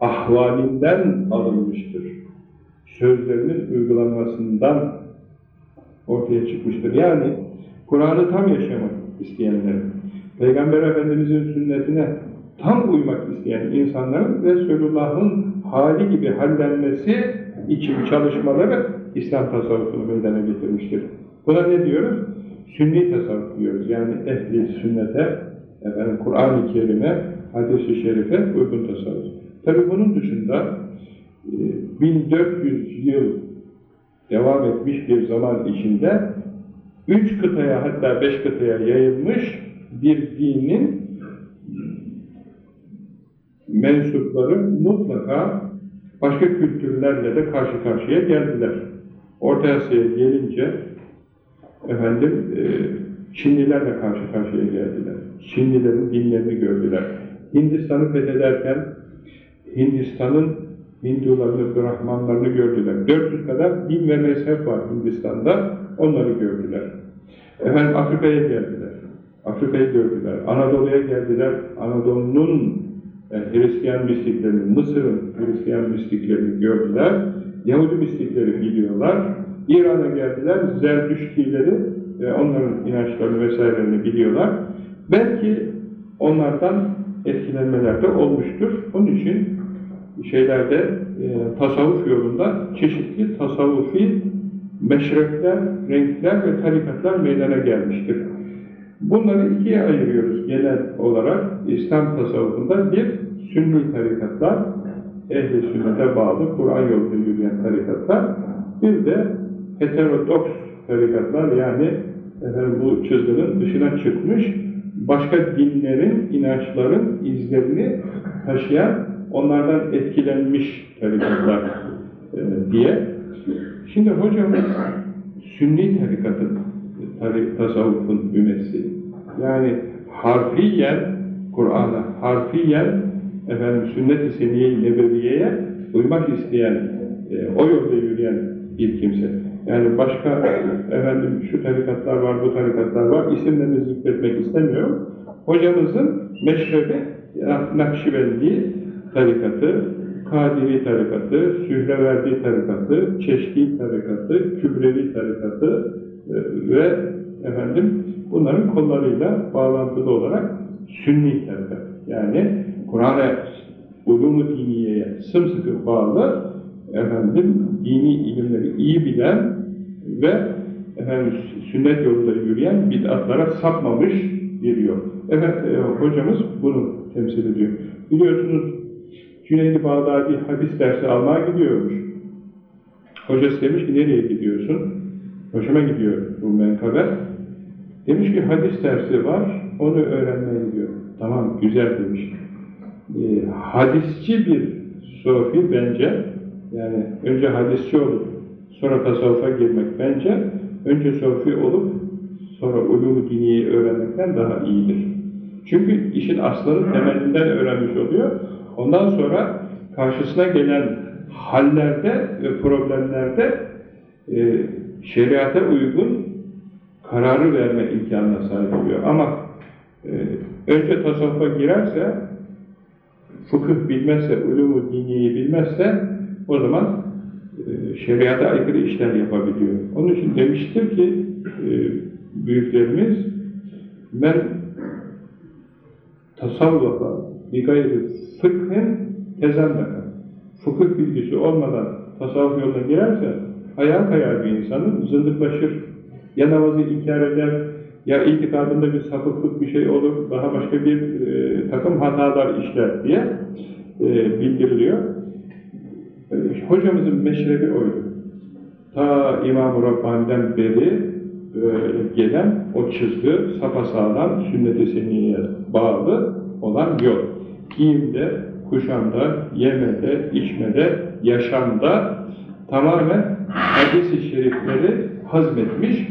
Speaker 1: ahvalinden alınmıştır. Sözlerinin uygulanmasından ortaya çıkmıştır. Yani Kur'an'ı tam yaşamak isteyenler, Peygamber Efendimiz'in sünnetine tam uymak isteyen insanların Resulullah'ın hali gibi hallenmesi için çalışmaları İslam tasavvufunu meydana getirmiştir. Buna ne diyoruz? Sünni tasavvuf diyoruz. Yani ehli sünnete, Kur'an-ı Kerim'e, hadis-i şerife uygun tasavvuf. Tabi bunun dışında 1400 e, yıl devam etmiş bir zaman içinde üç kıtaya hatta beş kıtaya yayılmış bir dinin mensupları mutlaka başka kültürlerle de karşı karşıya geldiler. Orta Asya'ya gelince efendim e, Çinlilerle karşı karşıya geldiler. Çinlilerin dinlerini gördüler. Hindistan'ı fethederken Hindistan'ın Hindularını, Brahmanlarını gördüler. 400 kadar din ve mezhep var Hindistan'da, onları gördüler. Efendim Afrika'ya geldiler. Afrika'yı gördüler. Anadolu'ya geldiler. Anadolu'nun e, Hristiyan mistiklerini, Mısır'ın Hristiyan mistiklerini gördüler. Yahudi mistikleri biliyorlar. İran'a geldiler. Zerdüştileri, e, onların inançlarını vesairelerini biliyorlar. Belki onlardan etkilenmeler de olmuştur. Onun için şeylerde e, tasavvuf yolunda çeşitli tasavvufi meşrepler, renkler ve tarikatlar meydana gelmiştir. Bunları ikiye ayırıyoruz genel olarak. İslam tasavvufunda bir sünni tarikatlar, ehli sünnete bağlı, Kur'an yolunda yürüyen tarikatlar, bir de heterodoks tarikatlar yani efendim, bu çizginin dışına çıkmış, başka dinlerin, inançların izlerini taşıyan onlardan etkilenmiş tarikatlar e, diye. Şimdi hocamız Sünni tarikatın, tarik, tasavvufun ümesi. Yani harfiyen Kur'an'a, harfiyen efendim sünnet-i seniyye-i nebeviyeye uymak isteyen, e, o yolda yürüyen bir kimse. Yani başka efendim şu tarikatlar var, bu tarikatlar var, isimlerini zikretmek istemiyorum. Hocamızın meşrebi Nakşibendi tarikatı, Kadiri tarikatı, Sühreverdi tarikatı, Çeşki tarikatı, Kübrevi tarikatı e, ve efendim bunların kollarıyla bağlantılı olarak Sünni tarikat. Yani Kur'an'a ulumu diniyeye sımsıkı bağlı efendim dini ilimleri iyi bilen ve efendim sünnet yolunda yürüyen bid'atlara sapmamış bir yol. Evet, e, hocamız bunu temsil ediyor. Biliyorsunuz Cüneydi Bağdadi hadis dersi almaya gidiyormuş. Hocası demiş ki nereye gidiyorsun? Hoşuma gidiyor bu menkabe. Demiş ki hadis dersi var, onu öğrenmeye gidiyor. Tamam, güzel demiş. E, hadisçi bir sofi bence, yani önce hadisçi olup sonra tasavvufa girmek bence, önce sofi olup sonra ulum diniyi öğrenmekten daha iyidir. Çünkü işin aslını temelinden öğrenmiş oluyor. Ondan sonra karşısına gelen hallerde problemlerde e, şeriata uygun kararı verme imkanına sahip oluyor. Ama e, önce tasavvufa girerse, fıkıh bilmezse, ulumu diniyi bilmezse o zaman e, şeriata aykırı işler yapabiliyor. Onun için demiştir ki büyüklerimiz men tasavvufa bir gayri fıkhın tezendaka fıkıh bilgisi olmadan tasavvuf yoluna girerse ayağa kayar bir insanın zındıklaşır. Ya namazı inkar eder, ya itikadında bir sapıklık bir şey olur, daha başka bir e, takım hatalar işler diye e, bildiriliyor. E, hocamızın meşrebi oydu. Ta İmam-ı Rabbani'den beri böyle gelen o çizgi sapasağlam sünnet-i bağlı olan yol. Giyimde, kuşamda, yemede, içmede, yaşamda tamamen hadis-i şerifleri hazmetmiş,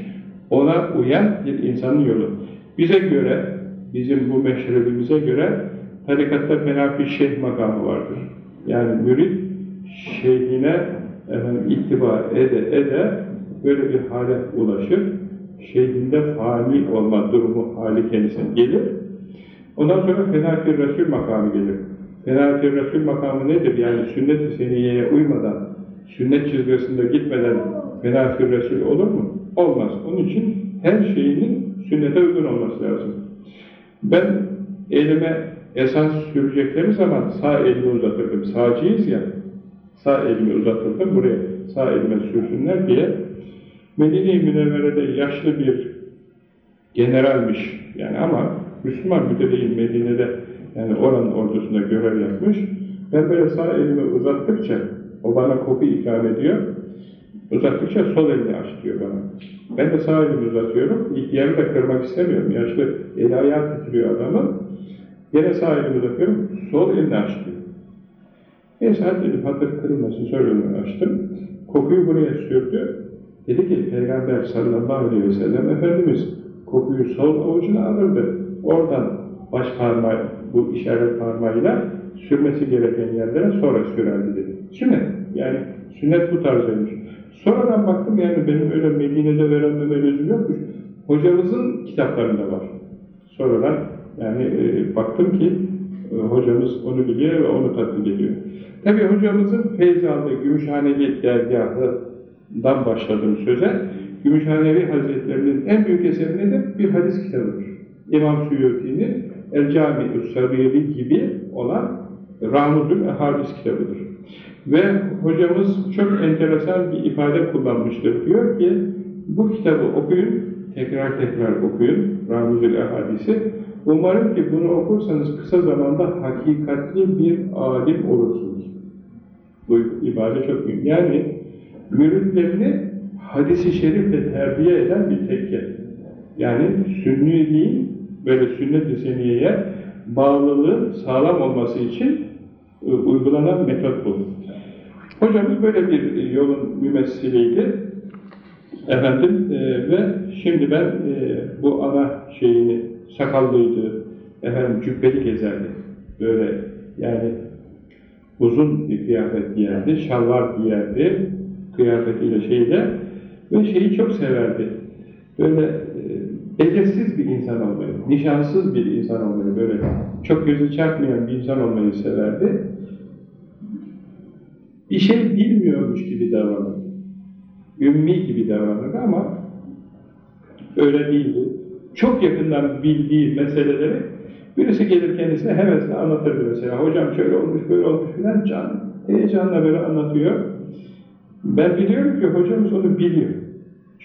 Speaker 1: ona uyan bir insanın yolu. Bize göre, bizim bu meşrebimize göre tarikatta fena bir şeyh makamı vardır. Yani mürid şeyhine efendim, ittiba ede ede böyle bir hale ulaşır. Şeyhinde fani olma durumu hali kendisine gelir. Ondan sonra fenafir Resul makamı gelir. Fenafir Resul makamı nedir? Yani sünnet-i seniyeye uymadan, sünnet çizgisinde gitmeden fenafir Resul olur mu? Olmaz. Onun için her şeyinin sünnete uygun olması lazım. Ben elime esas sürecekleri zaman sağ elimi uzatırdım. Sağcıyız ya, sağ elimi uzatırdım buraya, sağ elime sürsünler diye. Medine-i Münevvere'de yaşlı bir generalmiş yani ama Müslüman mütedeyyin Medine'de yani oranın ordusunda görev yapmış. Ben böyle sağ elimi uzattıkça o bana koku ikram ediyor. Uzattıkça sol elini aç bana. Ben de sağ elimi uzatıyorum. İhtiyarı da kırmak istemiyorum. Yaşlı eli ayağı titriyor adamın. Yine sağ elimi uzatıyorum. Sol elini aç diyor. Neyse dedim hatır kırılmasın söylüyorum açtım. Kokuyu buraya sürdü. Dedi ki Peygamber sallallahu aleyhi ve sellem Efendimiz kokuyu sol avucuna alırdı. Oradan baş parmağı, bu işaret parmağıyla sürmesi gereken yerlere sonra sürerdi dedi. Sünnet. Yani sünnet bu tarzdaymış. Sonradan baktım yani benim öyle Medine'de öğrenmeme lüzum yokmuş. Hocamızın kitaplarında var. Sonradan yani e, baktım ki e, hocamız onu biliyor ve onu tatbik ediyor. Tabi hocamızın feyz aldığı Gümüşhaneli dergahından başladım söze. Gümüşhanevi Hazretlerinin en büyük eseri nedir? Bir hadis kitabıdır. İmam Suyuti'nin El-Cami-ü Sabiri gibi olan Ramuzül Hadis kitabıdır. Ve hocamız çok enteresan bir ifade kullanmıştır. Diyor ki, bu kitabı okuyun, tekrar tekrar okuyun, Ramuzül Hadis'i. Umarım ki bunu okursanız kısa zamanda hakikatli bir alim olursunuz. Bu ibade çok mühim. Yani müritlerini hadisi şerifle terbiye eden bir tekke. Yani sünniliğin böyle sünnet-i seniyeye bağlılığı sağlam olması için e, uygulanan metot bu. Hocamız böyle bir yolun mümessiliydi. Efendim e, ve şimdi ben e, bu ana şeyini sakallıydı, efendim cübbeli gezerdi. Böyle yani uzun bir kıyafet giyerdi, şalvar giyerdi, kıyafetiyle şeyle ve şeyi çok severdi. Böyle e, belirsiz bir insan olmayı, nişansız bir insan olmayı, böyle çok gözü çarpmayan bir insan olmayı severdi. bir şey bilmiyormuş gibi davranır. Ümmi gibi davranır ama öyle değildi. Çok yakından bildiği meseleleri birisi gelir kendisine hevesle anlatırdı mesela. Hocam şöyle olmuş, böyle olmuş filan can, heyecanla böyle anlatıyor. Ben biliyorum ki hocamız onu biliyor.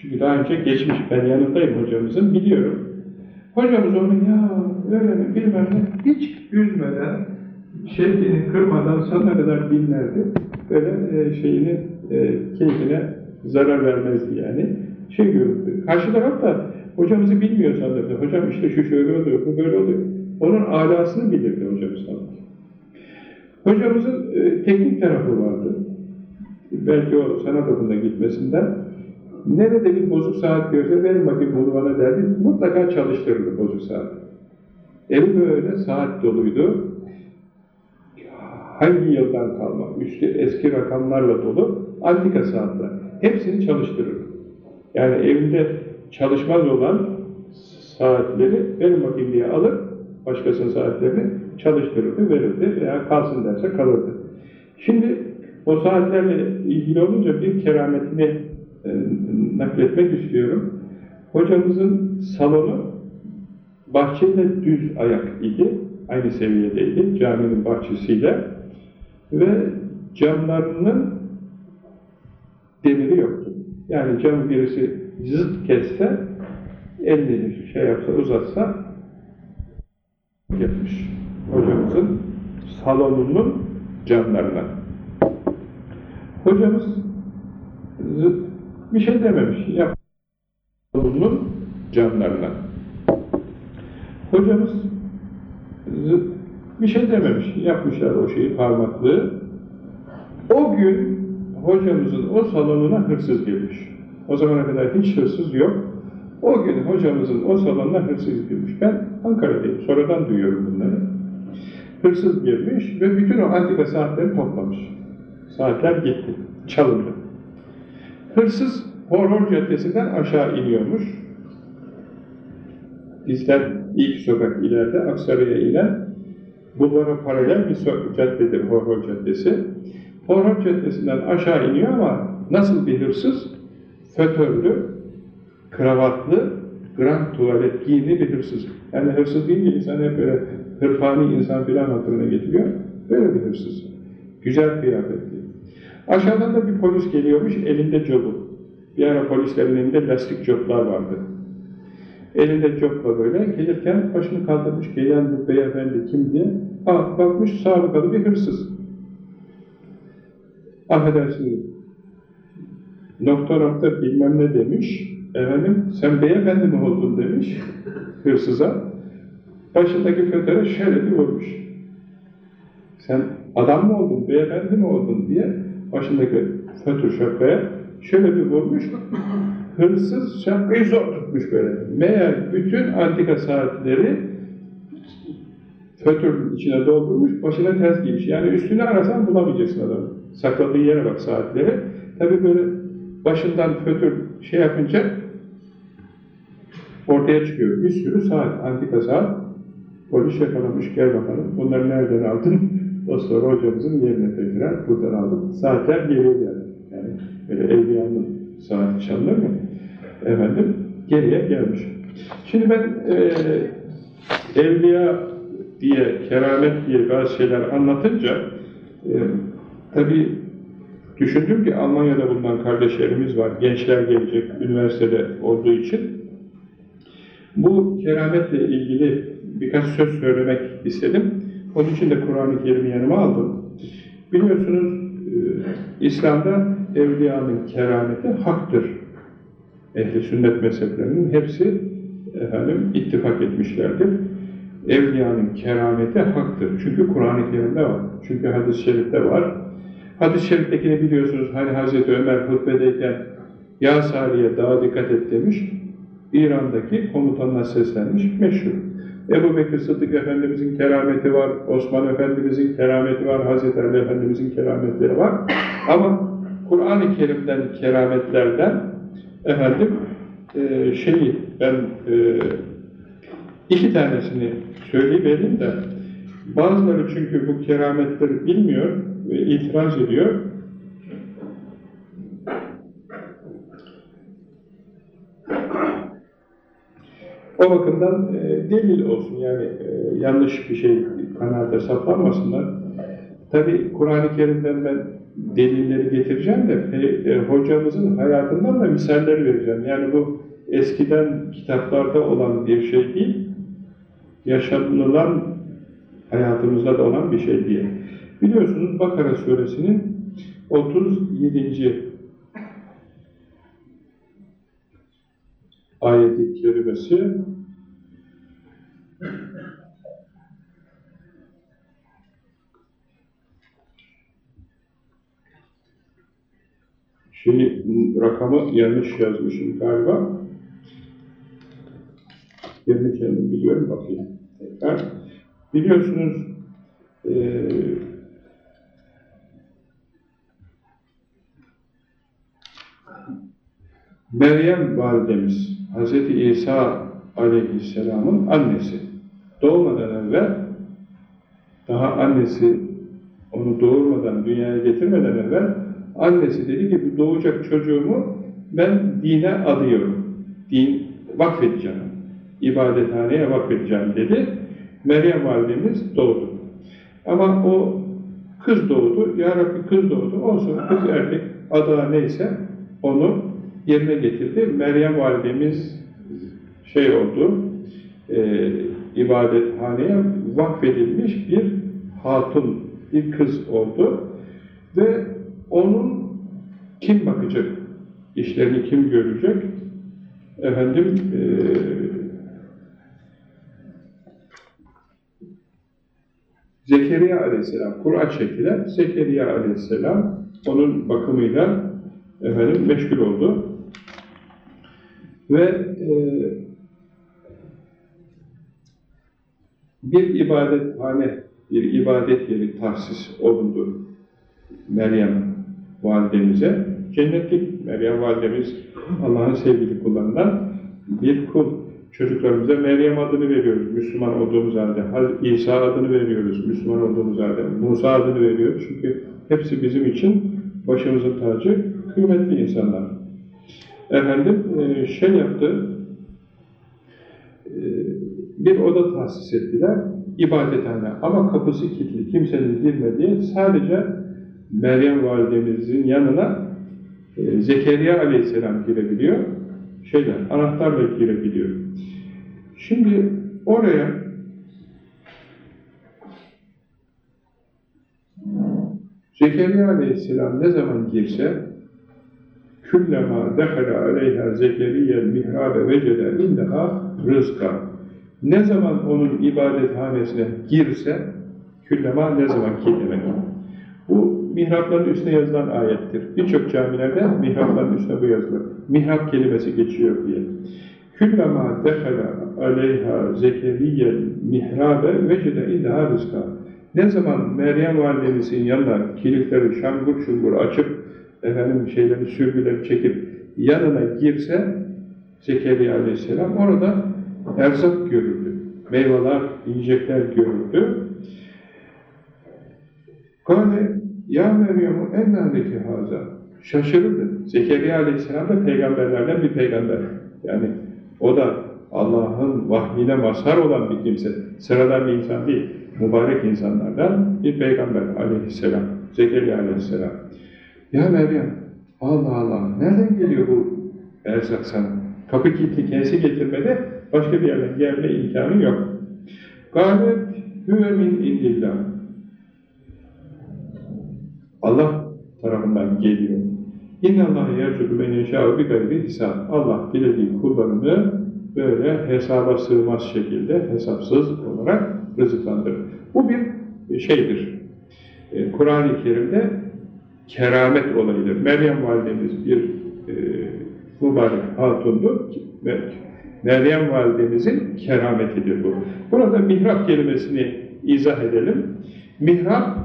Speaker 1: Çünkü daha önce geçmiş, ben yanındayım hocamızın, biliyorum. Hocamız onu ya öyle mi bilmem ne, hiç üzmeden, şevkini kırmadan sonuna kadar dinlerdi. Böyle e, şeyini, e, keyfine zarar vermezdi yani. Çünkü karşı taraf da hocamızı bilmiyor sanırdı. Hocam işte şu şöyle oluyor, bu böyle oluyor. Onun alasını bilirdi hocamız sanırdı. Hocamızın e, teknik tarafı vardı. Belki o sanat okuluna gitmesinden. Nerede bir bozuk saat görse verin bakayım bunu bana derdi. Mutlaka çalıştırırdı bozuk saat. Evi böyle saat doluydu. Hangi yıldan kalma? Üstü eski rakamlarla dolu antika saatler. Hepsini çalıştırır. Yani evinde çalışmaz olan saatleri verin bakayım diye alır, başkasının saatlerini çalıştırırdı, verirdi veya kalsın derse kalırdı. Şimdi o saatlerle ilgili olunca bir kerametini e, nakletmek istiyorum. Hocamızın salonu bahçeyle düz ayak idi, aynı seviyedeydi caminin bahçesiyle ve camlarının demiri yoktu. Yani camı birisi zıt kesse, elini şey yapsa, uzatsa yapmış. Hocamızın salonunun camlarına. Hocamız bir şey dememiş. Yap salonunun camlarına. Hocamız bir şey dememiş. Yapmışlar o şeyi, parmaklığı. O gün hocamızın o salonuna hırsız girmiş. O zamana kadar hiç hırsız yok. O gün hocamızın o salonuna hırsız girmiş. Ben Ankara'dayım, sonradan duyuyorum bunları. Hırsız girmiş ve bütün o antika saatleri toplamış. Saatler gitti, çalındı. Hırsız Horhor Caddesi'nden aşağı iniyormuş. Bizden ilk sokak ileride, Aksaray'a inen Bulvara paralel bir caddedir Horhor Caddesi. Horhor Caddesi'nden aşağı iniyor ama nasıl bir hırsız? Fötörlü, kravatlı, grand tuvalet giyimli bir hırsız. Yani hırsız deyince insan hep böyle hırfani insan filan hatırına getiriyor. Böyle bir hırsız. Güzel kıyafetli. Aşağıdan da bir polis geliyormuş, elinde cobu. Bir ara polislerin elinde lastik coplar vardı. Elinde copla böyle, gelirken başını kaldırmış, gelen bu beyefendi kim diye, aa, bakmış sağlıklı bir hırsız. Affedersiniz, nokta bilmem ne demiş, efendim sen beyefendi mi oldun demiş hırsıza. Başındaki fötere şöyle bir vurmuş. Sen adam mı oldun, beyefendi mi oldun diye başındaki fötür şapkaya şöyle bir vurmuş. Hırsız şapkayı zor tutmuş böyle. Meğer bütün antika saatleri fötürün içine doldurmuş, başına ters giymiş. Yani üstünü arasan bulamayacaksın adamı. Sakladığı yere bak saatleri. Tabi böyle başından fötür şey yapınca ortaya çıkıyor. Bir sürü saat, antika saat. Polis yakalamış, gel bakalım. Bunları nereden aldın? Dostlar hocamızın yerine tekrar buradan aldım. Saatler geriye geldi. Yani böyle evliyanın saati çalınır mı? Efendim, geriye gelmiş. Şimdi ben e, evliya diye, keramet diye bazı şeyler anlatınca e, tabii düşündüm ki Almanya'da bulunan kardeşlerimiz var, gençler gelecek üniversitede olduğu için bu kerametle ilgili birkaç söz söylemek istedim. Onun için de Kur'an-ı Kerim'i yanıma aldım. Biliyorsunuz e, İslam'da evliyanın kerameti haktır. Ehli sünnet mezheplerinin hepsi efendim ittifak etmişlerdir. Evliyanın kerameti haktır. Çünkü Kur'an-ı Kerim'de var. Çünkü hadis-i şerifte var. Hadis-i şeriftekini biliyorsunuz. Hani Hazreti Ömer hutbedeyken Ya Sariye daha dikkat et demiş. İran'daki komutanına seslenmiş. Meşhur. Ebu Bekir Sıddık Efendimizin kerameti var, Osman Efendimizin kerameti var, Hazreti Ali Efendimizin kerametleri var. Ama Kur'an-ı Kerim'den kerametlerden efendim e, şeyi ben e, iki tanesini söyleyivereyim de bazıları çünkü bu kerametleri bilmiyor ve itiraz ediyor. O bakımdan e, delil olsun yani e, yanlış bir şey kanaate saplanmasınlar. Tabi Kur'an-ı Kerim'den ben delilleri getireceğim de e, e, hocamızın hayatından da misalleri vereceğim. Yani bu eskiden kitaplarda olan bir şey değil, yaşanılan hayatımızda da olan bir şey değil. Biliyorsunuz Bakara suresinin 37. ayet-i kerimesi şey, rakamı yanlış yazmışım galiba. Yerini kendim biliyorum, bakayım. Tekrar. Biliyorsunuz, e, Meryem validemiz, Hz. İsa aleyhisselamın annesi. Doğmadan evvel, daha annesi onu doğurmadan, dünyaya getirmeden evvel, annesi dedi ki, bu doğacak çocuğumu ben dine adıyorum. Din vakfedeceğim. ibadethaneye vakfedeceğim dedi. Meryem validemiz doğdu. Ama o kız doğdu. Ya Rabbi kız doğdu. Olsun kız erkek adı neyse onu yerine getirdi. Meryem validemiz şey oldu, e, ibadethaneye vakfedilmiş bir hatun, bir kız oldu. Ve onun kim bakacak, işlerini kim görecek? Efendim, e, Zekeriya aleyhisselam, Kur'an çektiler. Zekeriya aleyhisselam onun bakımıyla efendim meşgul oldu. Ve e, bir ibadethane, bir ibadet yeri tahsis olundu Meryem validemize. Cennetlik Meryem validemiz Allah'ın sevgili kullarından bir kul. Çocuklarımıza Meryem adını veriyoruz Müslüman olduğumuz halde. İsa adını veriyoruz Müslüman olduğumuz halde. Musa adını veriyoruz çünkü hepsi bizim için başımızın tacı, kıymetli insanlar. Efendim e, şey yaptı, e, bir oda tahsis ettiler, ibadethane. Ama kapısı kilitli, kimsenin girmediği, sadece Meryem validemizin yanına e, Zekeriya aleyhisselam girebiliyor, şeyler, anahtarla girebiliyor. Şimdi oraya Zekeriya aleyhisselam ne zaman girse küllema dehale aleyha zekeriye mihrabe vecede inneha rızka ne zaman onun ibadethanesine girse küllema ne zaman ki demek bu mihrapların üstüne yazılan ayettir. Birçok camilerde mihrapların üstüne bu yazılır. Mihrap kelimesi geçiyor diye. Küllema dehale aleyha zekeriye mihrabe vecede inneha rızka ne zaman Meryem validemizin yanına kilitleri şambur şumbur açıp efendim şeyleri, sürgüleri çekip yanına girse Zekeriya aleyhisselam orada erzak görürdü. Meyveler, yiyecekler görürdü. Kale ya Meryem'u ennâdeki haza şaşırırdı. Zekeriya aleyhisselam da peygamberlerden bir peygamber. Yani o da Allah'ın vahyine mazhar olan bir kimse. Sıradan bir insan değil. Mübarek insanlardan bir peygamber aleyhisselam. Zekeriya aleyhisselam. Ya Meryem, Allah Allah, nereden geliyor bu erzak sana? Kapı kilitli, kendisi getirmedi, başka bir yerden gelme imkanı yok. Gâlet hüve min. Allah tarafından geliyor. İnne Allah yercudu men yeşâ'u bi gayri hisab. Allah dilediği kullarını böyle hesaba sığmaz şekilde hesapsız olarak rızıklandırır. Bu bir şeydir. Ee, Kur'an-ı Kerim'de keramet olayıdır. Meryem validemiz bir e, mübarek hatundu. Meryem validemizin kerametidir bu. Burada mihrap kelimesini izah edelim. Mihrap,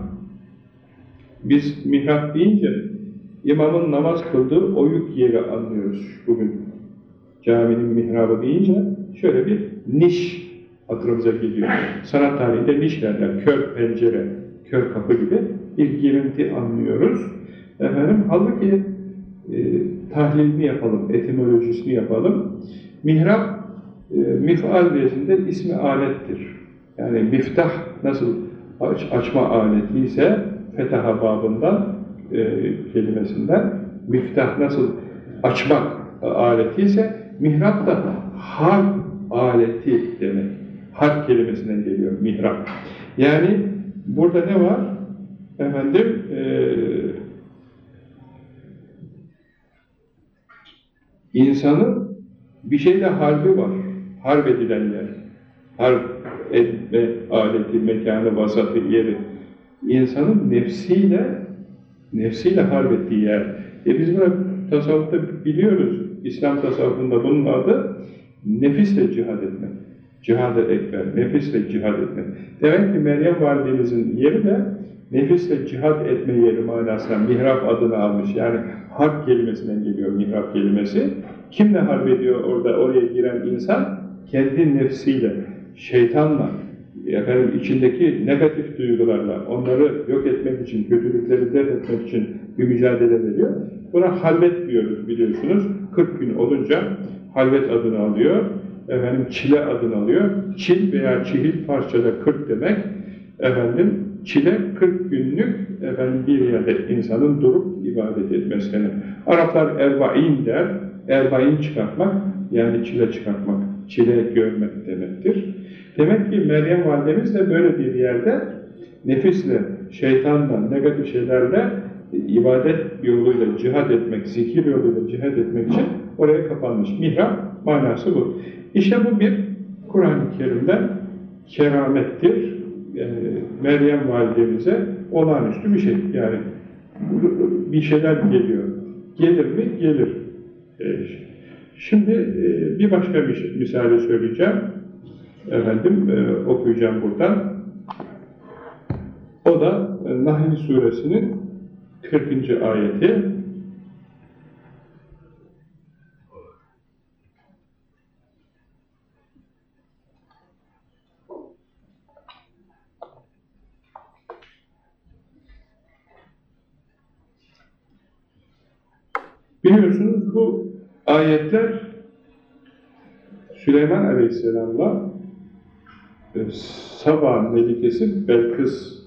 Speaker 1: biz mihrap deyince imamın namaz kıldığı oyuk yeri anlıyoruz bugün. Caminin mihrabı deyince şöyle bir niş hatırımıza geliyor. Sanat tarihinde niş derler, kör pencere, kör kapı gibi bir girinti anlıyoruz. Efendim, halbuki e, tahlilini yapalım, etimolojisini yapalım. Mihrap, e, mif'al vezinde ismi alettir. Yani miftah nasıl aç, açma aleti ise fetaha babından e, kelimesinden miftah nasıl açmak aleti ise mihrap da harp aleti demek. Harp kelimesinden geliyor mihrap. Yani burada ne var? Efendim e, insanın bir şeyle harbi var. Harp edilen yer. Harp etme aleti, mekanı, vasatı, yeri. İnsanın nefsiyle nefsiyle harp ettiği yer. E biz bunu tasavvufta biliyoruz. İslam tasavvufunda bunun adı nefisle cihad etmek. Cihad-ı ekber, nefisle cihad etmek. Demek ki Meryem validemizin yeri de nefisle cihad etme yeri manasına mihrap adını almış. Yani harp kelimesinden geliyor mihrap kelimesi. Kimle harp ediyor orada oraya giren insan? Kendi nefsiyle, şeytanla, efendim içindeki negatif duygularla, onları yok etmek için, kötülükleri def etmek için bir mücadele veriyor. Buna halvet diyoruz biliyorsunuz. 40 gün olunca halvet adını alıyor. Efendim çile adını alıyor. Çil veya çihil parçada 40 demek. Efendim çile 40 günlük efendim bir yerde insanın durup ibadet etmesine. Araplar erbain der. Erbain çıkartmak yani çile çıkartmak, çile görmek demektir. Demek ki Meryem validemiz de böyle bir yerde nefisle, şeytanla, negatif şeylerle ibadet yoluyla cihad etmek, zikir yoluyla cihad etmek için oraya kapanmış. Mihrap manası bu. İşte bu bir Kur'an-ı Kerim'den keramettir. Yani Meryem validemize olağanüstü bir şey. Yani bir şeyler geliyor. Gelir mi? Gelir. Şimdi bir başka bir misali söyleyeceğim. Efendim okuyacağım buradan. O da Nahl suresinin 40. ayeti. Biliyorsunuz bu ayetler Süleyman Aleyhisselam'la e, Saba Melikesi Belkıs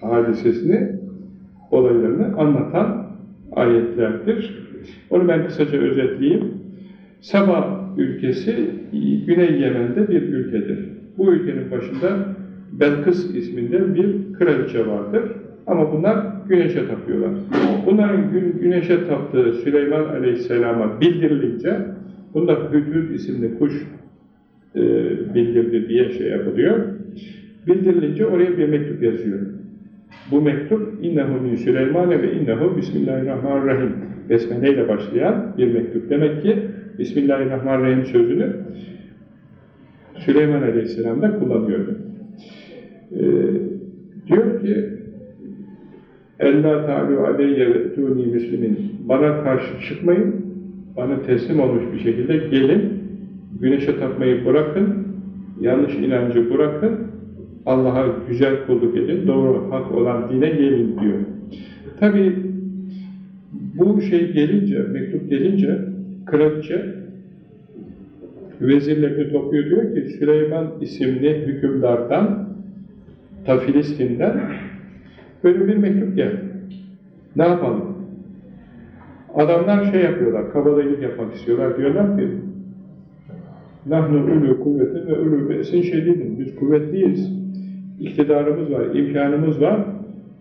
Speaker 1: hadisesini, olaylarını anlatan ayetlerdir. Onu ben kısaca özetleyeyim. Saba ülkesi Güney Yemen'de bir ülkedir. Bu ülkenin başında Belkıs isminde bir kraliçe vardır. Ama bunlar güneşe tapıyorlar. Bunların gün, güneşe taptığı Süleyman Aleyhisselam'a bildirilince, bunda Hüdhüd isimli kuş e, bildirdi diye şey yapılıyor. Bildirilince oraya bir mektup yazıyor. Bu mektup innehu min Süleymane ve innehu Bismillahirrahmanirrahim Besmele ile başlayan bir mektup. Demek ki Bismillahirrahmanirrahim sözünü Süleyman Aleyhisselam da kullanıyordu. Ee, diyor ki Ella ta'lu aleyye ve tuni müslimin. Bana karşı çıkmayın, bana teslim olmuş bir şekilde gelin, güneşe tapmayı bırakın, yanlış inancı bırakın, Allah'a güzel kulluk edin, doğru, hak olan dine gelin diyor. Tabi bu şey gelince, mektup gelince, kraliçe vezirlerini topluyor. Diyor ki Süleyman isimli hükümdardan ta Filistin'den böyle bir mektup geldi. Ne yapalım? Adamlar şey yapıyorlar, kabadayılık yapmak istiyorlar. Diyorlar ki Nahnu ulû kuvvetin ve ulû be'sin şedidin. Biz kuvvetliyiz. İktidarımız var, imkanımız var.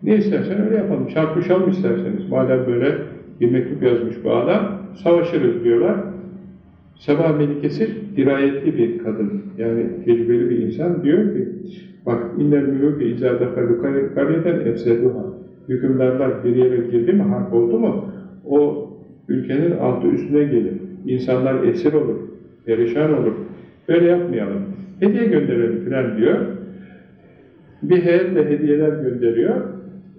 Speaker 1: Ne istersen öyle yapalım. Çarpışalım isterseniz. Madem böyle bir mektup yazmış bu adam, savaşırız diyorlar. Sabah Melikesi dirayetli bir kadın, yani tecrübeli bir insan diyor ki, bak innel mülûke izâ dehalu kariyeten efseduha. Hükümdarlar bir yere girdi mi, hak oldu mu, o ülkenin altı üstüne gelir. İnsanlar esir olur, perişan olur. Böyle yapmayalım. Hediye gönderelim filan diyor. Bir heyetle hediyeler gönderiyor.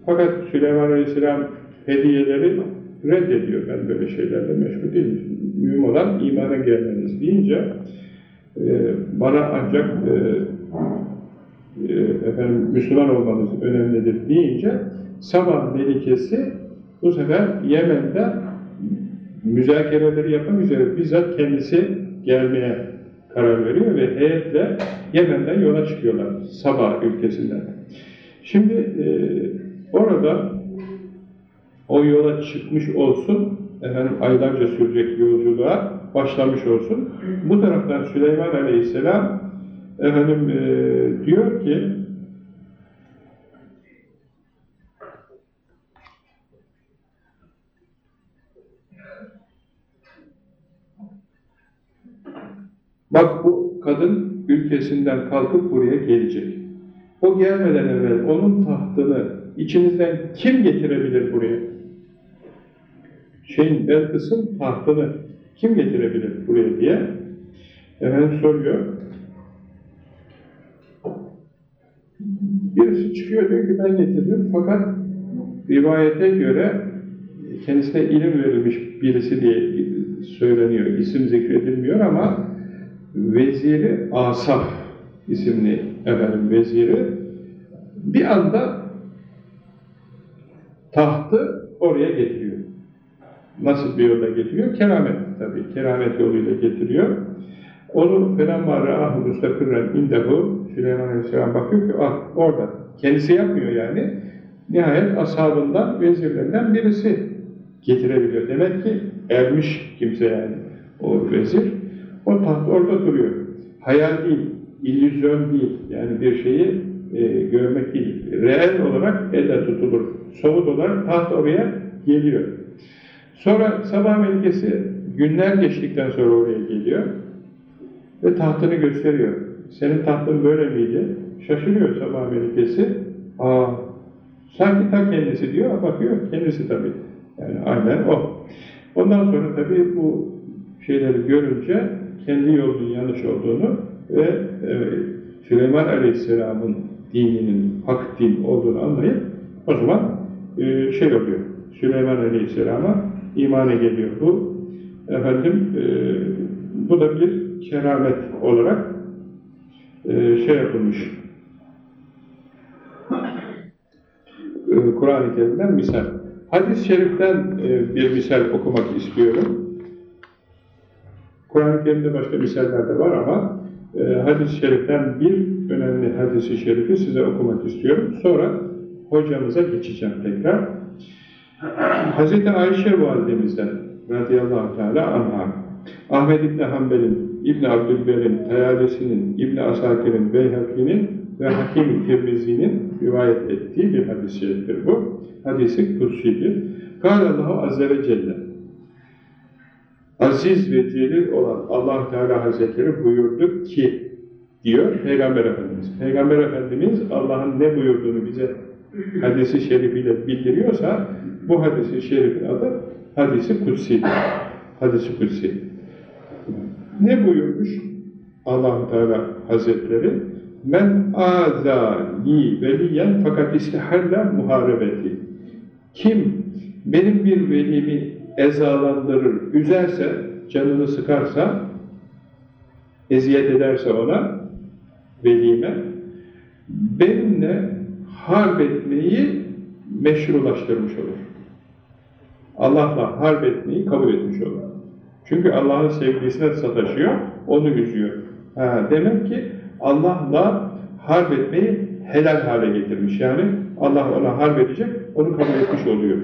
Speaker 1: Fakat Süleyman Aleyhisselam hediyeleri reddediyor. Ben böyle şeylerle meşgul değilim. Mühim olan imana gelmeniz deyince e, bana ancak e, e, efendim, Müslüman olmanız önemlidir deyince Sabah Melikesi bu sefer Yemen'de müzakereleri yapmak üzere bizzat kendisi gelmeye karar veriyor ve heyetle Yemen'den yola çıkıyorlar. Sabah ülkesinden. Şimdi e, orada o yola çıkmış olsun, efendim aylarca sürecek yolculuğa başlamış olsun. Bu taraftan Süleyman Aleyhisselam efendim e, diyor ki Bak bu kadın ülkesinden kalkıp buraya gelecek. O gelmeden evvel onun tahtını içinizden kim getirebilir buraya? Şeyin, Belkıs'ın tahtını kim getirebilir buraya diye efendim soruyor. Birisi çıkıyor diyor ki ben getirdim fakat rivayete göre kendisine ilim verilmiş birisi diye söyleniyor. İsim zikredilmiyor ama Veziri Asaf isimli efendim veziri bir anda tahtı oraya getiriyor. Nasıl bir yolla getiriyor? Keramet tabi. Keramet yoluyla getiriyor. Onu فَلَمَّا رَآهُ مُسْتَقِرًا اِنْدَهُ Süleyman Aleyhisselam bakıyor ki ah, orada. Kendisi yapmıyor yani. Nihayet ashabından, vezirlerinden birisi getirebiliyor. Demek ki ermiş kimse yani o vezir. O taht orada duruyor. Hayal değil, illüzyon değil. Yani bir şeyi e, görmek değil. Reel olarak elle tutulur. Somut olarak taht oraya geliyor. Sonra sabah melikesi günler geçtikten sonra oraya geliyor ve tahtını gösteriyor. Senin tahtın böyle miydi? Şaşırıyor sabah melikesi. Aa, sanki ta kendisi diyor, bakıyor kendisi tabii. Yani aynen o. Ondan sonra tabii bu şeyleri görünce kendi yolunun yanlış olduğunu ve e, Süleyman Aleyhisselam'ın dininin hak din olduğunu anlayıp o zaman e, şey oluyor. Süleyman Aleyhisselam'a imana geliyor bu. Efendim e, bu da bir keramet olarak e, şey yapılmış. E, Kur'an-ı Kerim'den misal. Hadis-i şeriften e, bir misal okumak istiyorum. Kur'an-ı Kerim'de başka misaller de var ama e, hadis-i şeriften bir önemli hadis-i şerifi size okumak istiyorum. Sonra hocamıza geçeceğim tekrar. Hz. Ayşe validemizden radıyallahu teala anha Ahmed İbni Hanbel'in, İbn Abdülber'in, Tayalesi'nin, İbn Asakir'in, Beyhaki'nin ve Hakim-i Tirmizi'nin rivayet ettiği bir hadis-i şeriftir bu. Hadisi kutsidir. Kâlallahu Azze ve Celle aziz ve celil olan allah Teala Hazretleri buyurdu ki diyor Peygamber Efendimiz. Peygamber Efendimiz Allah'ın ne buyurduğunu bize hadisi şerifiyle bildiriyorsa bu hadisi şerifin adı hadisi kutsi. Hadisi kutsi. Ne buyurmuş allah Teala Hazretleri? Men azali veliyen fakat istihalla muharebeti. Kim benim bir velimi ezalandırır, üzerse, canını sıkarsa, eziyet ederse ona, velime, benimle harp etmeyi meşrulaştırmış olur. Allah'la harp etmeyi kabul etmiş olur. Çünkü Allah'ın sevgilisine sataşıyor, onu üzüyor. Ha, demek ki Allah'la harp etmeyi helal hale getirmiş. Yani Allah ona harp edecek, onu kabul etmiş oluyor.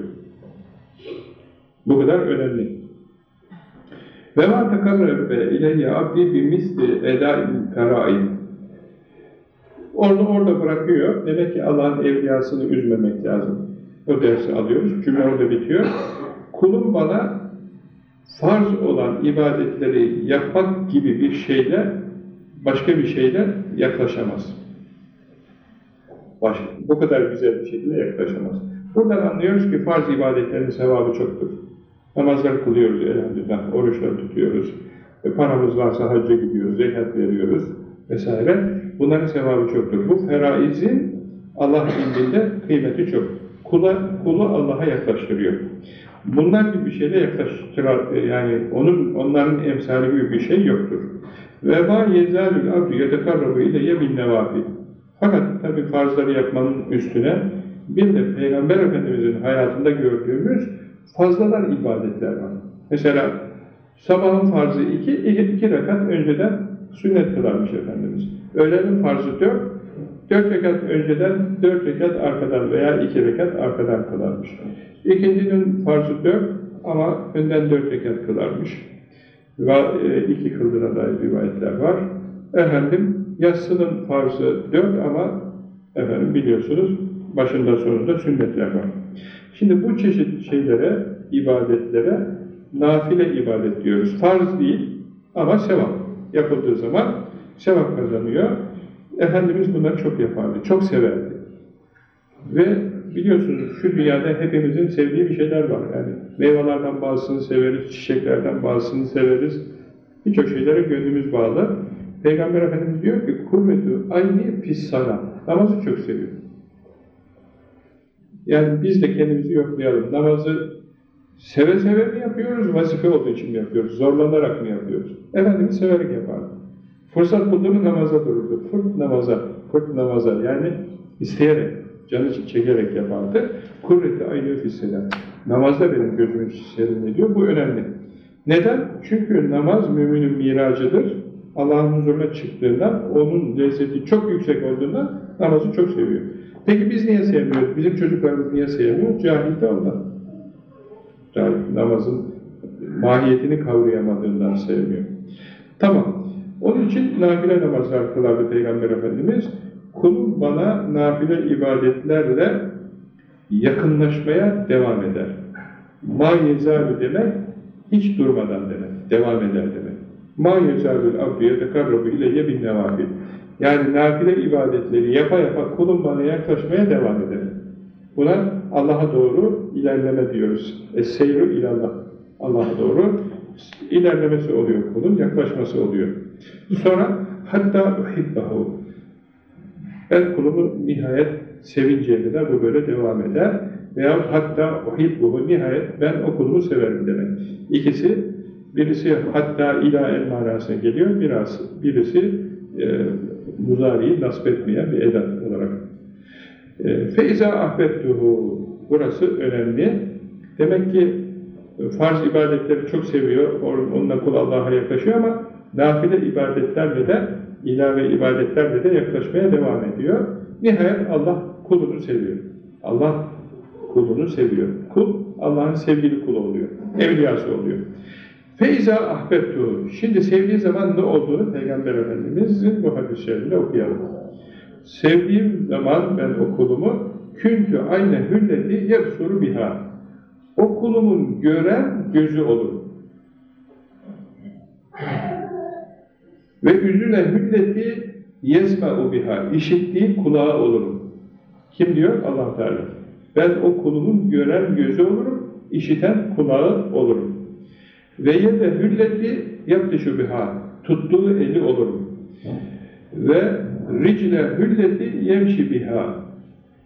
Speaker 1: Bu kadar önemli. Ve ma tekarrebe ileyye abdi bi misli edâ'in Onu orada bırakıyor. Demek ki Allah'ın evliyasını üzmemek lazım. O dersi alıyoruz. Cümle orada bitiyor. Kulum bana farz olan ibadetleri yapmak gibi bir şeyle başka bir şeyle yaklaşamaz. Başka, bu kadar güzel bir şekilde yaklaşamaz. Buradan anlıyoruz ki farz ibadetlerin sevabı çoktur. Namazlar kılıyoruz elhamdülillah, oruçlar tutuyoruz. E, paramız varsa hacca gidiyoruz, zekat veriyoruz vesaire. Bunların sevabı çoktur. Bu feraizin Allah indinde kıymeti çok. Kula, kulu Allah'a yaklaştırıyor. Bunlar gibi bir şeyle yaklaştıran, e, yani onun onların emsali gibi bir şey yoktur. Ve ma yezalül abdü yetekarrabu ileyye bin nevafi. Fakat tabi farzları yapmanın üstüne bir de Peygamber Efendimiz'in hayatında gördüğümüz fazladan ibadetler var. Mesela sabahın farzı iki, iki rekat önceden sünnet kılarmış Efendimiz. Öğlenin farzı dört, dört rekat önceden, dört rekat arkadan veya iki rekat arkadan kılarmış. İkincinin farzı dört ama önden dört rekat kılarmış. E, iki kıldığına dair rivayetler var. Efendim, yatsının farzı dört ama efendim biliyorsunuz başında sonunda sünnetler var. Şimdi bu çeşit şeylere, ibadetlere nafile ibadet diyoruz. Farz değil ama sevap. Yapıldığı zaman sevap kazanıyor. Efendimiz bunları çok yapardı, çok severdi. Ve biliyorsunuz şu dünyada hepimizin sevdiği bir şeyler var. Yani meyvelerden bazısını severiz, çiçeklerden bazısını severiz. Birçok şeylere gönlümüz bağlı. Peygamber Efendimiz diyor ki kuvvetü aynı fissala. Namazı çok seviyor. Yani biz de kendimizi yoklayalım. Namazı seve seve mi yapıyoruz, vazife olduğu için mi yapıyoruz, zorlanarak mı yapıyoruz? Efendimiz severek yapardı. Fırsat buldu mu namaza dururdu. Fırt namaza, fırt namaza yani isteyerek, canı çekerek yapardı. Kuvveti aynı fisseden. Namazda benim gözümü serinlediyor. Bu önemli. Neden? Çünkü namaz müminin miracıdır. Allah'ın huzuruna çıktığında onun lezzeti çok yüksek olduğunda namazı çok seviyor. Peki biz niye sevmiyoruz? Bizim çocuklarımız niye sevmiyor? Cahil de ondan. Namazın mahiyetini kavrayamadığından sevmiyor. Tamam. Onun için nafile namazlar kılardı Peygamber Efendimiz. Kulum bana nafile ibadetlerle yakınlaşmaya devam eder. Ma yezâlü demek, hiç durmadan demek, devam eder demek. Ma yezâlül abdü yetekarrabu ileyye bin nevafil. Yani nafile ibadetleri yapa yapa kulum bana yaklaşmaya devam eder. Buna Allah'a doğru ilerleme diyoruz. Es-seyru ilallah. Allah'a doğru ilerlemesi oluyor kulun, yaklaşması oluyor. Sonra hatta uhibbahu. Ben kulumu nihayet sevinceye kadar bu böyle devam eder. Veya hatta uhibbuhu nihayet ben o kulumu severim demek. İkisi, birisi hatta ila el manasına geliyor, birisi, birisi e, muzariyi nasip etmeyen bir edat olarak. E, Feiza ahbettuhu burası önemli. Demek ki farz ibadetleri çok seviyor, onunla kul Allah'a yaklaşıyor ama nafile ibadetlerle de, ilave ibadetlerle de yaklaşmaya devam ediyor. Nihayet Allah kulunu seviyor. Allah kulunu seviyor. Kul, Allah'ın sevgili kulu oluyor. Evliyası oluyor. Feyza ahbettu. Şimdi sevdiği zaman ne olduğunu Peygamber Efendimiz'in bu hadislerinde okuyalım. Sevdiğim zaman ben o kulumu küntü ayne hülleti yebsuru biha. O kulumun gören gözü olur. Ve üzüne hülleti yesma'u biha. İşittiği kulağı olurum. Kim diyor? allah Teala. Ben o kulumun gören gözü olurum, işiten kulağı olurum. Ve yede hülleti yaptışu biha. Tuttuğu eli olurum. Ve ricle hülleti yemşi biha.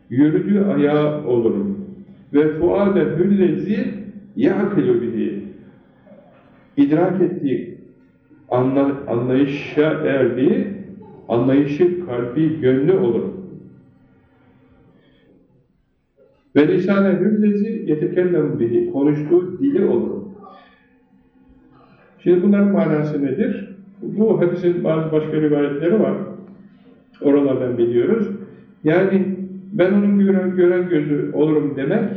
Speaker 1: Yürüdüğü ayağı olurum. Ve fuade hüllezi ya'kilu bihi. İdrak ettiği, anla, anlayışa erdiği, anlayışı kalbi, gönlü olurum. Ve lisane hüllezi yetekellem bihi. Konuştuğu dili olurum. Şimdi bunların manası nedir? Bu hadisin bazı başka rivayetleri var. Oralardan biliyoruz. Yani ben onun gören, gören gözü olurum demek,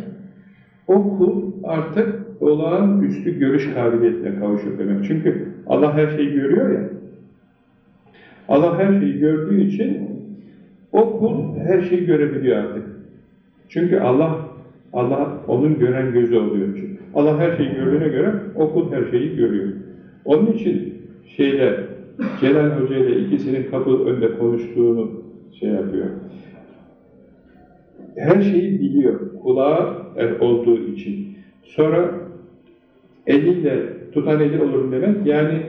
Speaker 1: o kul artık olağanüstü görüş kabiliyetine kavuşur demek. Çünkü Allah her şeyi görüyor ya. Allah her şeyi gördüğü için o kul her şeyi görebiliyor artık. Çünkü Allah Allah onun gören gözü oluyor. Çünkü Allah her şeyi gördüğüne göre o kul her şeyi görüyor. Onun için şeyle Celal Hoca ile ikisinin kapı önünde konuştuğunu şey yapıyor. Her şeyi biliyor. Kulağı olduğu için. Sonra eliyle tutan eli olur demek. Yani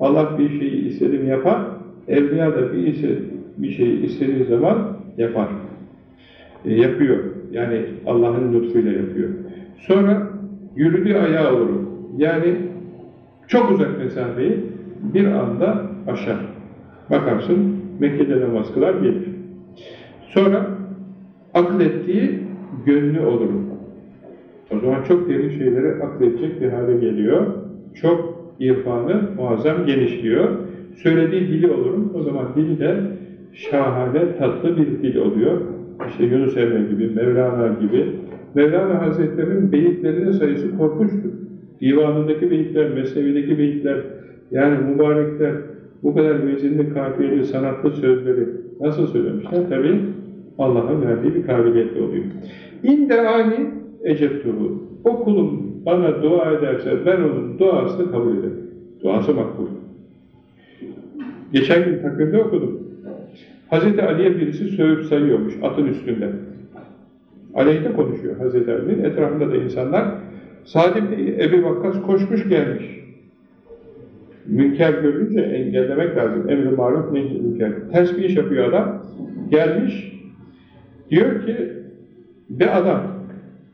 Speaker 1: Allah bir şeyi istedim yapar. Evliya da bir, ise, bir şeyi istediği zaman yapar. E, yapıyor. Yani Allah'ın lütfuyla yapıyor. Sonra yürüdüğü ayağı olur. Yani çok uzak mesafeyi bir anda aşar. Bakarsın Mekke'de namaz kılar gelir. Sonra aklettiği gönlü olur. O zaman çok derin şeyleri akledecek bir hale geliyor. Çok irfanı muazzam genişliyor. söylediği dili olurum. O zaman dili de şahane, tatlı bir dil oluyor. İşte Yunus Emre gibi, Mevlana gibi. Mevlana Hazretleri'nin beyitlerinin sayısı korkunçtur. Divanındaki beyitler, mesnevideki beyitler, yani mübarekler, bu kadar vezinli, kafiyeli, sanatlı sözleri nasıl söylemişler? Tabi Allah'ın verdiği bir kabiliyetle oluyor. İnde ani ecettuhu. O kulum bana dua ederse ben onun duasını kabul ederim. Duası makbul. Geçen gün takvimde okudum. Hazreti Ali'ye birisi sövüp sayıyormuş atın üstünde. Aleyhte konuşuyor Hazreti Ali'nin. Etrafında da insanlar. Sa'd ibn Ebi Vakkas koşmuş gelmiş. Münker görünce engellemek lazım. Emri maruf nehi münker. Ters bir iş yapıyor adam. Gelmiş. Diyor ki be adam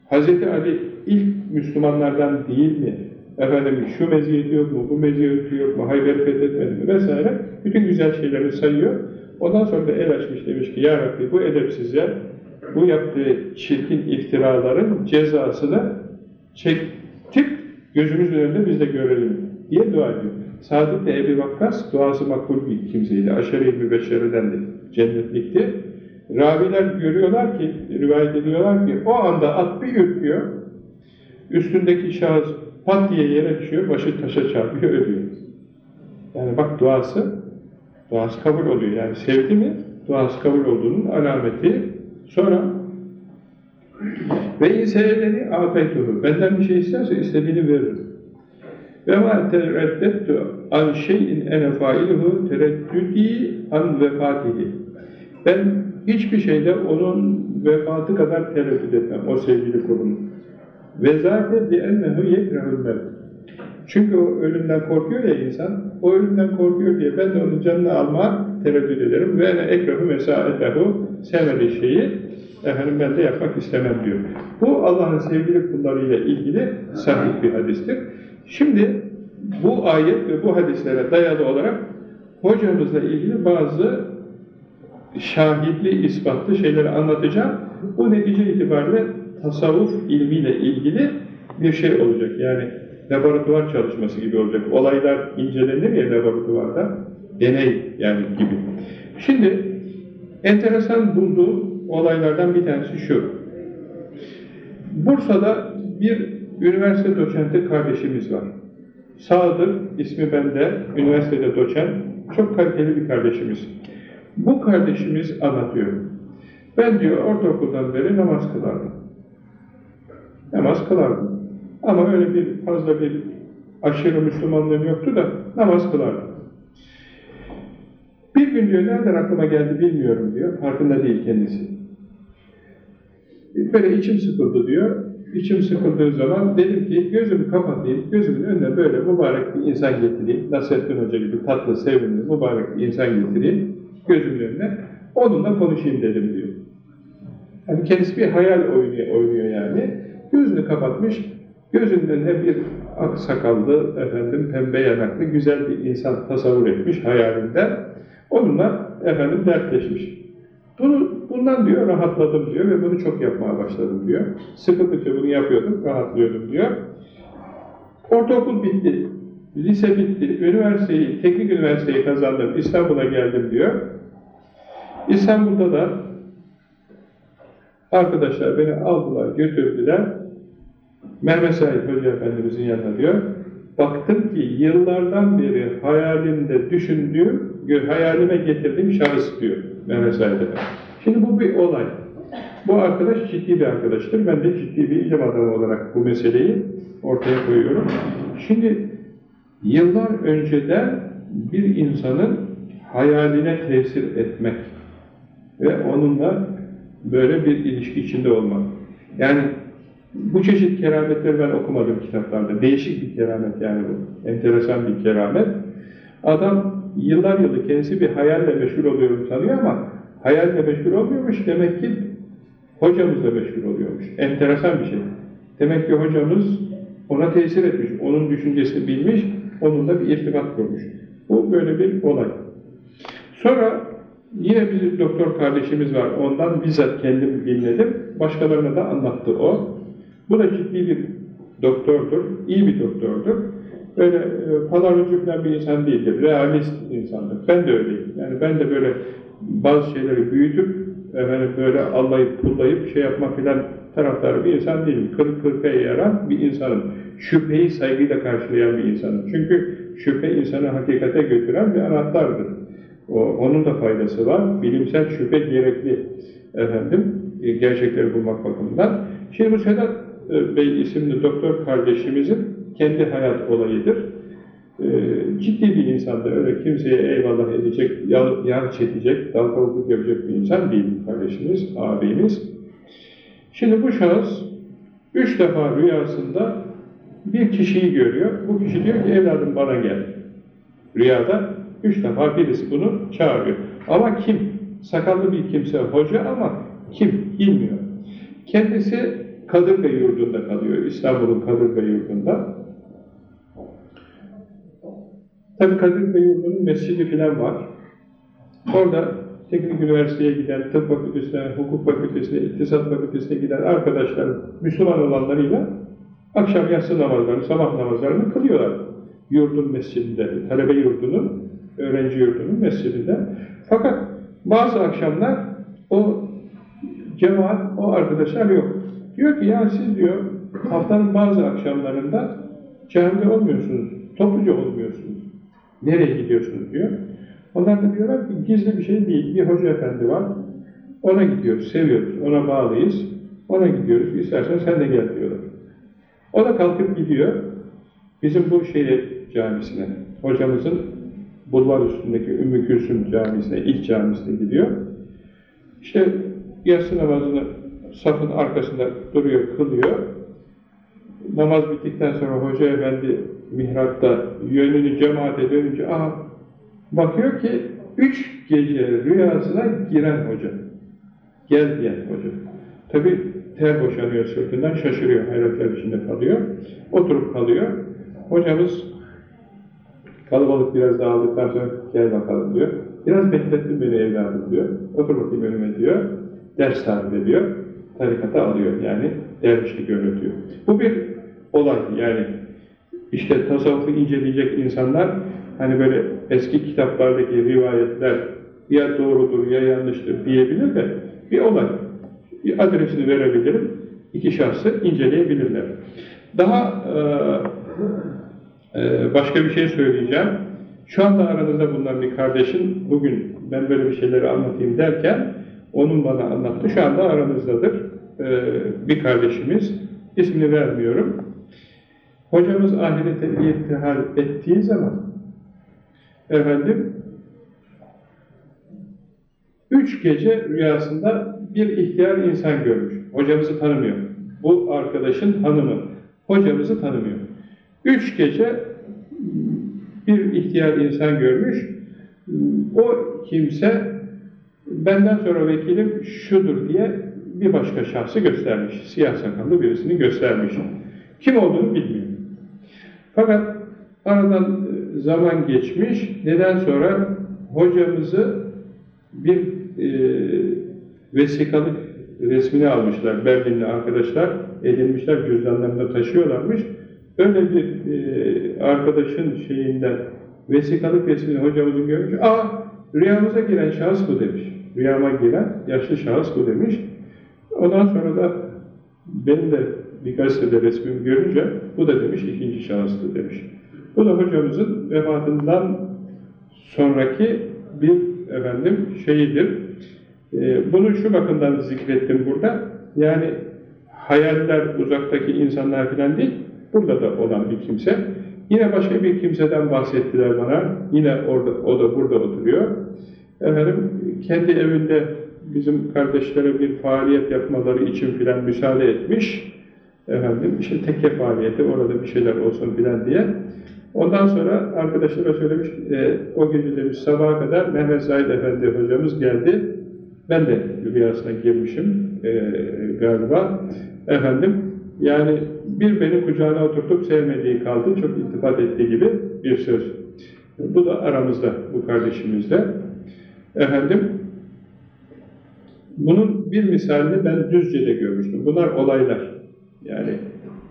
Speaker 1: Hazreti Ali ilk Müslümanlardan değil mi? Efendim şu meziyeti yok mu, bu meziyeti yok mu, Hayber'i fethetmedi mi vesaire. Bütün güzel şeyleri sayıyor. Ondan sonra da el açmış demiş ki Ya Rabbi bu edepsizler bu yaptığı çirkin iftiraların cezasını çektik gözümüzün önünde biz de görelim diye dua ediyor. Sadık da Ebi Vakkas duası makbul bir kimseydi. Aşere-i mübeşşeredendi. Cennetlikti. Raviler görüyorlar ki, rivayet ediyorlar ki o anda at bir ürküyor. Üstündeki şahıs pat diye yere düşüyor, başı taşa çarpıyor, ölüyor. Yani bak duası, duası kabul oluyor. Yani sevdi mi, duası kabul olduğunun alameti. Sonra ve inseyeleri afetuhu. Benden bir şey isterse istediğini veririm. Ve ma tereddettu an şeyin ene failuhu tereddüdi an vefatihi. Ben Hiçbir şeyde onun vefatı kadar tereddüt etmem o sevgili kulum. Ve zâke diennehu yekrehul mevt. Çünkü o ölümden korkuyor ya insan, o ölümden korkuyor diye ben de onun canını alma tereddüt ederim. Ve ene ekrehu mesâetehu sevmediği şeyi efendim ben de yapmak istemem diyor. Bu Allah'ın sevgili kullarıyla ilgili sahih bir hadistir. Şimdi bu ayet ve bu hadislere dayalı olarak hocamızla ilgili bazı şahitli, ispatlı şeyleri anlatacağım. Bu netice itibariyle tasavvuf ilmiyle ilgili bir şey olacak. Yani laboratuvar çalışması gibi olacak. Olaylar incelenir ya laboratuvarda. Deney yani gibi. Şimdi enteresan bulduğum olaylardan bir tanesi şu. Bursa'da bir üniversite doçenti kardeşimiz var. Sağdır, ismi bende, üniversitede doçent, çok kaliteli bir kardeşimiz. Bu kardeşimiz anlatıyor. Ben diyor ortaokuldan beri namaz kılardım. Namaz kılardım. Ama öyle bir fazla bir aşırı Müslümanlığım yoktu da namaz kılardım. Bir gün diyor, nereden aklıma geldi bilmiyorum diyor, farkında değil kendisi. Böyle içim sıkıldı diyor, içim sıkıldığı zaman dedim ki gözümü kapatayım, gözümün önüne böyle mübarek bir insan getireyim, Nasrettin Hoca gibi tatlı, sevimli, mübarek bir insan getireyim, gözümün önüne, onunla konuşayım dedim diyor. Yani kendisi bir hayal oynuyor, oynuyor yani. Gözünü kapatmış, gözünün önüne bir ak sakallı, efendim, pembe yanaklı, güzel bir insan tasavvur etmiş hayalinde. Onunla efendim dertleşmiş. Bunu, bundan diyor rahatladım diyor ve bunu çok yapmaya başladım diyor. Sıkıldıkça bunu yapıyordum, rahatlıyordum diyor. Ortaokul bitti, lise bitti, üniversiteyi, teknik üniversiteyi kazandım, İstanbul'a geldim diyor. İstanbul'da da arkadaşlar beni aldılar, götürdüler. Mehmet Said Hoca Efendimizin yanına diyor. Baktım ki yıllardan beri hayalimde düşündüğüm, hayalime getirdiğim şahıs diyor Mehmet Said Efendi. Şimdi bu bir olay. Bu arkadaş ciddi bir arkadaştır. Ben de ciddi bir ilim adamı olarak bu meseleyi ortaya koyuyorum. Şimdi yıllar önceden bir insanın hayaline tesir etmek ve onunla böyle bir ilişki içinde olmak. Yani bu çeşit kerametleri ben okumadım kitaplarda. Değişik bir keramet yani bu. Enteresan bir keramet. Adam yıllar yılı kendisi bir hayalle meşgul oluyorum sanıyor ama hayalle meşgul olmuyormuş. Demek ki hocamızla meşgul oluyormuş. Enteresan bir şey. Demek ki hocamız ona tesir etmiş, onun düşüncesini bilmiş, onunla bir irtibat kurmuş. Bu böyle bir olay. Sonra yine bizim doktor kardeşimiz var. Ondan bizzat kendim dinledim. Başkalarına da anlattı o. Bu da ciddi bir doktordur, iyi bir doktordur. Böyle e, palavracı bir insan değildir. Realist insandır. Ben de öyleyim. Yani ben de böyle bazı şeyleri büyütüp efendim böyle allayıp pullayıp şey yapma filan taraftarı bir insan değilim. Kırık kırkaya yaran bir insanım. Şüpheyi saygıyla karşılayan bir insanım. Çünkü şüphe insanı hakikate götüren bir anahtardır. O, onun da faydası var. Bilimsel şüphe gerekli efendim e, gerçekleri bulmak bakımından. Şimdi bu Sedat e, Bey isimli doktor kardeşimizin kendi hayat olayıdır. E, ciddi bir insandı. Öyle kimseye eyvallah edecek, yar, yar çekecek, dalgalıklık yapacak bir insan değil kardeşimiz, abimiz. Şimdi bu şahıs üç defa rüyasında bir kişiyi görüyor. Bu kişi diyor ki evladım bana gel. Rüyada üç defa birisi bunu çağırıyor. Ama kim? Sakallı bir kimse, hoca ama kim? Bilmiyor. Kendisi Kadırga yurdunda kalıyor. İstanbul'un Kadırga yurdunda. Tabi Kadırga yurdunun mescidi falan var. Orada teknik üniversiteye giden, tıp fakültesine, hukuk fakültesine, iktisat fakültesine giden arkadaşlar Müslüman olanlarıyla akşam yatsı namazlarını, sabah namazlarını kılıyorlar. Yurdun mescidinde, talebe yurdunun, öğrenci yurdunun mescidinde. Fakat bazı akşamlar o cemaat, o arkadaşlar yok. Diyor ki ya siz diyor haftanın bazı akşamlarında camide olmuyorsunuz, topluca olmuyorsunuz. Nereye gidiyorsunuz diyor. Onlar da diyorlar ki gizli bir şey değil. Bir hoca efendi var. Ona gidiyoruz, seviyoruz, ona bağlıyız. Ona gidiyoruz, istersen sen de gel diyorlar. O da kalkıp gidiyor. Bizim bu şehir camisine, hocamızın bulvar üstündeki Ümmü Gülsüm camisine, ilk camisine gidiyor. İşte yatsı namazını safın arkasında duruyor, kılıyor. Namaz bittikten sonra hoca efendi mihrapta yönünü cemaate dönünce aha bakıyor ki üç gece rüyasına giren hoca. Gel diyen hoca. Tabi ter boşanıyor sırtından, şaşırıyor, hayretler içinde kalıyor. Oturup kalıyor. Hocamız kalabalık biraz dağıldıktan sonra gel bakalım diyor. Biraz beklettin beni evladım diyor. Otur bakayım önüme diyor. Ders tarif ediyor tarikata alıyor. Yani dervişlik öğretiyor. Bu bir olay yani. işte tasavvufu inceleyecek insanlar hani böyle eski kitaplardaki rivayetler ya doğrudur ya yanlıştır diyebilir de bir olay. Bir adresini verebilirim. iki şahsı inceleyebilirler. Daha e, e, başka bir şey söyleyeceğim. Şu anda aranızda bulunan bir kardeşin bugün ben böyle bir şeyleri anlatayım derken onun bana anlattı. Şu anda aramızdadır. Ee, bir kardeşimiz. ismini vermiyorum. Hocamız ahirete irtihal ettiği zaman efendim üç gece rüyasında bir ihtiyar insan görmüş. Hocamızı tanımıyor. Bu arkadaşın hanımı. Hocamızı tanımıyor. Üç gece bir ihtiyar insan görmüş. O kimse benden sonra vekilim şudur diye bir başka şahsı göstermiş. Siyah sakallı birisini göstermiş. Kim olduğunu bilmiyor. Fakat aradan e, zaman geçmiş. Neden sonra hocamızı bir e, vesikalık resmini almışlar. Berlinli arkadaşlar edinmişler, cüzdanlarında taşıyorlarmış. Öyle bir e, arkadaşın şeyinden vesikalık resmini hocamızın görmüş. Aa rüyamıza giren şahıs bu demiş. Rüyama giren yaşlı şahıs bu demiş. Ondan sonra da benim de bir gazetede resmimi görünce bu da demiş ikinci şahıstı demiş. Bu da hocamızın vefatından sonraki bir efendim şeyidir. Ee, bunu şu bakımdan zikrettim burada. Yani hayaller uzaktaki insanlar falan değil, burada da olan bir kimse. Yine başka bir kimseden bahsettiler bana. Yine orada, o da burada oturuyor. Efendim, kendi evinde bizim kardeşlere bir faaliyet yapmaları için filan müsaade etmiş. Efendim işte tekke faaliyeti orada bir şeyler olsun filan diye. Ondan sonra arkadaşlara söylemiş, e, o gece demiş sabaha kadar Mehmet Zahid Efendi hocamız geldi. Ben de rüyasına girmişim e, galiba. Efendim yani bir beni kucağına oturtup sevmediği kaldı, çok iltifat ettiği gibi bir söz. Bu da aramızda, bu kardeşimizde. Efendim, bunun bir misalini ben Düzce'de görmüştüm. Bunlar olaylar. Yani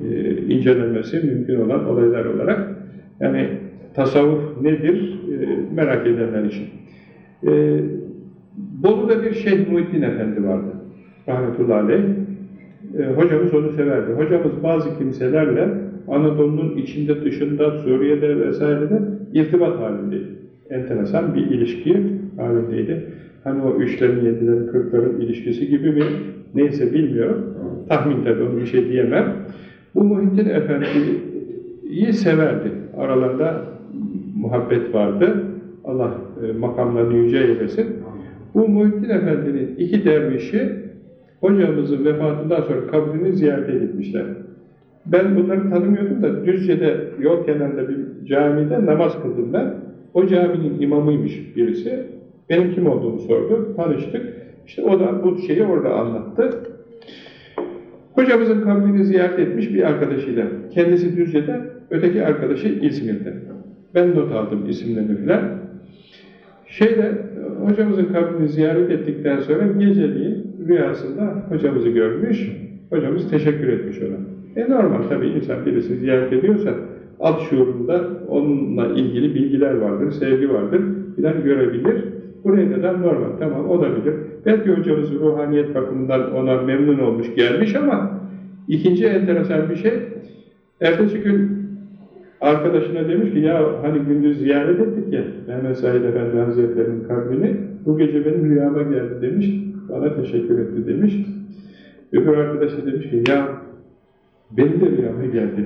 Speaker 1: e, incelenmesi mümkün olan olaylar olarak. Yani tasavvuf nedir e, merak edenler için. E, Bolu'da bir Şeyh Muhittin Efendi vardı. Rahmetullahi aleyh. E, hocamız onu severdi. Hocamız bazı kimselerle Anadolu'nun içinde, dışında, Suriye'de vesairede irtibat halindeydi. Enteresan bir ilişki halindeydi. Hani o üçlerin, yedilerin, kırkların ilişkisi gibi mi? Neyse bilmiyorum. Tahmin tabii onu bir şey diyemem. Bu Muhittin Efendi'yi severdi. Aralarında muhabbet vardı. Allah e, makamlarını yüce eylesin. Bu Muhittin Efendi'nin iki dervişi hocamızın vefatından sonra kabrini ziyarete gitmişler. Ben bunları tanımıyordum da Düzce'de yol kenarında bir camide namaz kıldım ben. O caminin imamıymış birisi. Benim kim olduğumu sordu. Tanıştık. İşte o da bu şeyi orada anlattı. Hocamızın kabrini ziyaret etmiş bir arkadaşıyla. Kendisi Düzce'de, öteki arkadaşı İzmir'de. Ben not aldım isimlerini filan. Şeyde, hocamızın kabrini ziyaret ettikten sonra geceliğin rüyasında hocamızı görmüş, hocamız teşekkür etmiş ona. E normal tabii insan birisi ziyaret ediyorsa alt şuurunda onunla ilgili bilgiler vardır, sevgi vardır, filan görebilir. Buraya kadar normal, tamam o da bilir. Belki hocamız ruhaniyet bakımından ona memnun olmuş, gelmiş ama ikinci enteresan bir şey, ertesi gün arkadaşına demiş ki, ya hani gündüz ziyaret ettik ya, Mehmet Said Efendi Hazretleri'nin kabrini, bu gece benim rüyama geldi demiş, bana teşekkür etti demiş. Öbür arkadaş da demiş ki, ya benim de rüyama geldi,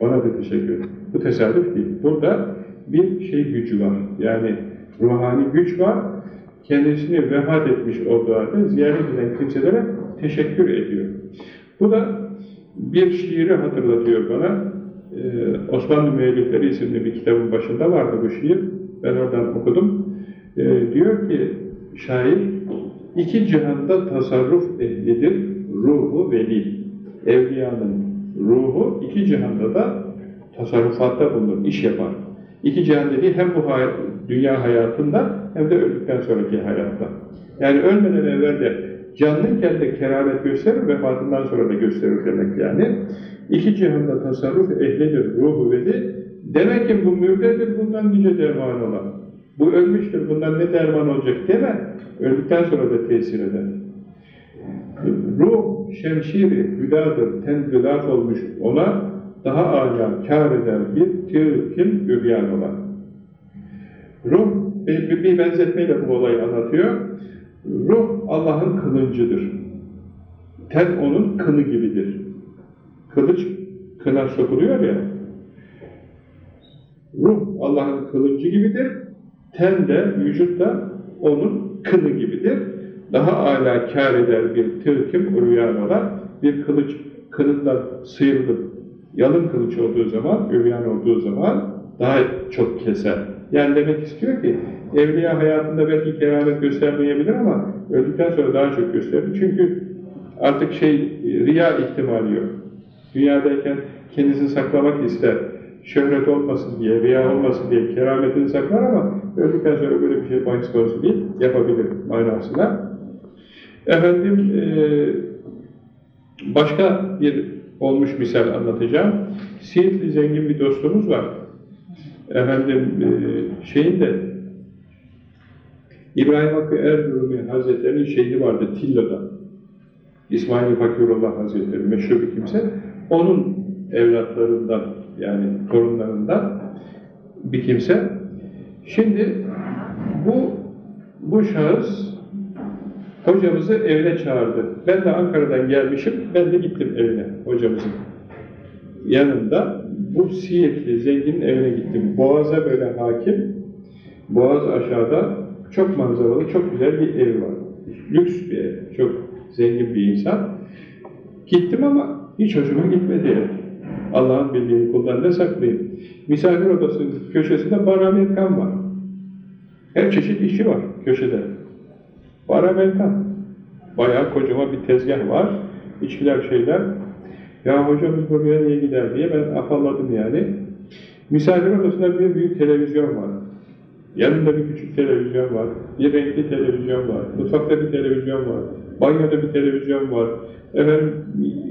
Speaker 1: bana da teşekkür etti. Bu tesadüf değil. Burada bir şey gücü var, yani ruhani güç var, kendisini vefat etmiş olduğu halde ziyaret eden kimselere teşekkür ediyor. Bu da bir şiiri hatırlatıyor bana. Ee, Osmanlı Müellifleri isimli bir kitabın başında vardı bu şiir. Ben oradan okudum. Ee, diyor ki şair, iki cihanda tasarruf ehlidir ruhu veli. Evliyanın ruhu iki cihanda da tasarrufatta bulunur, iş yapar. İki cihan dediği hem bu dünya hayatında hem de öldükten sonraki hayatta. Yani ölmeden evvel de canlıyken de keramet gösterir, vefatından sonra da gösterir demek yani. İki cihanda tasarruf ehlidir ruhu veli. Demek ki bu mürdedir, bundan nice derman olan. Bu ölmüştür, bundan ne derman olacak deme. Öldükten sonra da tesir eder. Ruh şemşiri hüdadır, ten gılaf olmuş ona, daha âlâ kâr eder bir tığ üryan olan. Ruh, bir benzetmeyle bu olayı anlatıyor. Ruh Allah'ın kılıncıdır. Ten onun kılı gibidir. Kılıç kına sokuluyor ya. Ruh Allah'ın kılıncı gibidir. Ten de, vücut da onun kılı gibidir. Daha âlâ kâr eder bir tırkim rüyan olan bir kılıç kılından sıyrılıp yalın kılıç olduğu zaman, üryan olduğu zaman daha çok keser. Yani demek istiyor ki, evliya hayatında belki keramet göstermeyebilir ama öldükten sonra daha çok gösterir. Çünkü artık şey, riya ihtimali yok. Dünyadayken kendisini saklamak ister, şöhret olmasın diye, riya olmasın diye kerametini saklar ama öldükten sonra böyle bir şey bahis konusu değil, yapabilir manasına. Efendim, e, başka bir olmuş misal anlatacağım. Siirtli zengin bir dostumuz var. Efendim, e, şeyin İbrahim Hakkı Erzurumi Hazretleri'nin şeyhi vardı Tillo'da. İsmail Fakirullah Hazretleri meşhur bir kimse. Onun evlatlarından yani torunlarından bir kimse. Şimdi bu bu şahıs hocamızı evine çağırdı. Ben de Ankara'dan gelmişim, ben de gittim evine hocamızın. Yanında bu Siirtli zenginin evine gittim. Boğaz'a böyle hakim, Boğaz aşağıda çok manzaralı, çok güzel bir ev var. Lüks bir ev, çok zengin bir insan. Gittim ama hiç hoşuma gitmedi. Allah'ın bildiğini kullarında saklayayım. Misafir odasının köşesinde bar Amerikan var. Her çeşit işi var köşede. Bar Amerikan. Bayağı kocaman bir tezgah var. İçkiler şeyler. Ya hocamız buraya niye gider diye ben afalladım yani. Misafir odasında bir büyük televizyon var. Yanında bir küçük televizyon var. Bir renkli televizyon var. Mutfakta bir televizyon var. Banyoda bir televizyon var. Efendim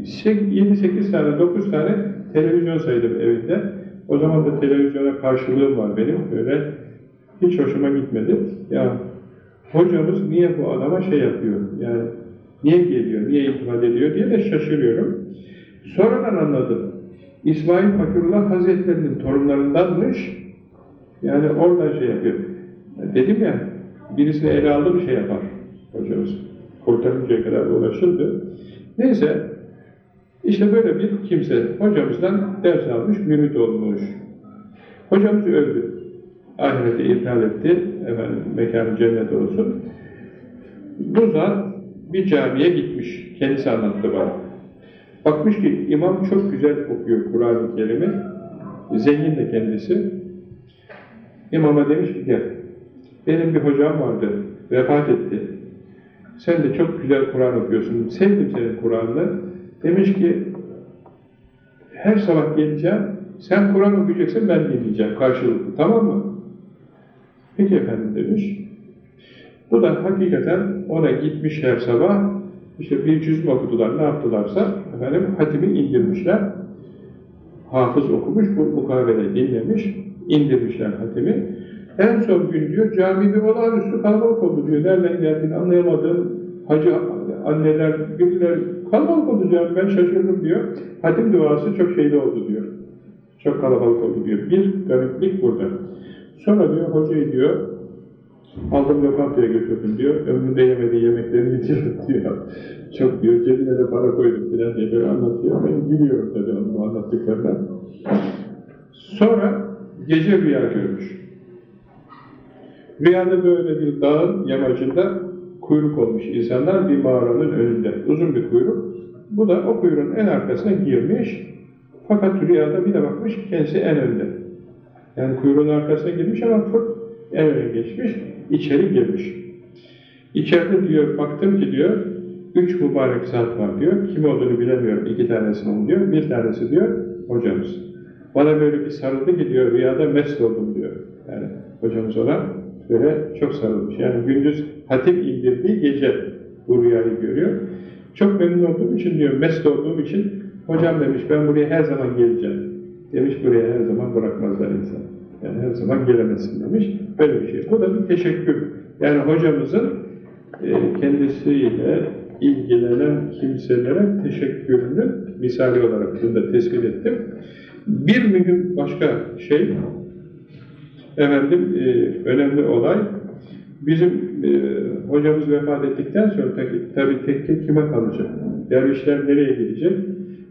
Speaker 1: 7-8 tane, 9 tane televizyon saydım evinde. O zaman da televizyona karşılığım var benim. Böyle hiç hoşuma gitmedi. Ya hocamız niye bu adama şey yapıyor? Yani niye geliyor, niye iltifat ediyor diye de şaşırıyorum. Sonradan anladım. İsmail Fakirullah Hazretleri'nin torunlarındanmış. Yani oradan şey yapıyor. Dedim ya, birisini ele aldı bir şey yapar hocamız. Kurtarıncaya kadar uğraşırdı. Neyse, işte böyle bir kimse hocamızdan ders almış, mürit olmuş. Hocamız öldü. Ahirete iptal etti. Efendim, mekanı cennet olsun. Bu zat bir camiye gitmiş. Kendisi anlattı bana. Bakmış ki imam çok güzel okuyor Kur'an-ı Kerim'i. Zengin de kendisi. İmama demiş ki gel. Benim bir hocam vardı. Vefat etti. Sen de çok güzel Kur'an okuyorsun. Sevdim senin Kur'an'ını. Demiş ki her sabah geleceğim. Sen Kur'an okuyacaksın ben dinleyeceğim karşılıklı. Tamam mı? Peki efendim demiş. Bu da hakikaten ona gitmiş her sabah, işte bir cüz mü okudular, ne yaptılarsa, efendim hatimi indirmişler. Hafız okumuş, bu mukavele dinlemiş, indirmişler hatimi. En son gün diyor, cami bir olağanüstü kalabalık oldu diyor. Nereden geldiğini anlayamadığım hacı anneler, birileri kalabalık oldu cami, ben şaşırdım diyor. Hatim duası çok şeyli oldu diyor. Çok kalabalık oldu diyor. Bir gariplik burada. Sonra diyor, hocayı diyor, aldım lokantaya götürdüm diyor, ömründe yemediği yemekleri getirdim diyor. Çok diyor, cebine de para koydum filan diye böyle anlatıyor. Ben gülüyorum tabii onu anlattıklarına. Sonra gece rüya görmüş. Rüyada böyle bir dağın yamacında kuyruk olmuş insanlar bir mağaranın önünde. Uzun bir kuyruk. Bu da o kuyruğun en arkasına girmiş. Fakat rüyada bir de bakmış kendisi en önde. Yani kuyruğun arkasına girmiş ama fırt öne geçmiş, içeri girmiş. İçeride diyor, baktım ki diyor, üç mübarek zat var diyor. Kim olduğunu bilemiyorum, iki tanesinin diyor. Bir tanesi diyor, hocamız. Bana böyle bir sarıldı ki diyor, rüyada mest oldum diyor. Yani hocamız ona böyle çok sarılmış. Yani gündüz hatip indirdiği gece bu rüyayı görüyor. Çok memnun olduğum için diyor, mest olduğum için hocam demiş ben buraya her zaman geleceğim. Demiş buraya her zaman bırakmazlar insan. Yani her zaman gelemezsin demiş. Böyle bir şey. Bu da bir teşekkür. Yani hocamızın e, kendisiyle ilgilenen kimselere teşekkürünü misali olarak bunu da tespit ettim. Bir mühim başka şey, efendim e, önemli olay, bizim e, hocamız vefat ettikten sonra tabi tekke kime kalacak? Dervişler nereye gidecek?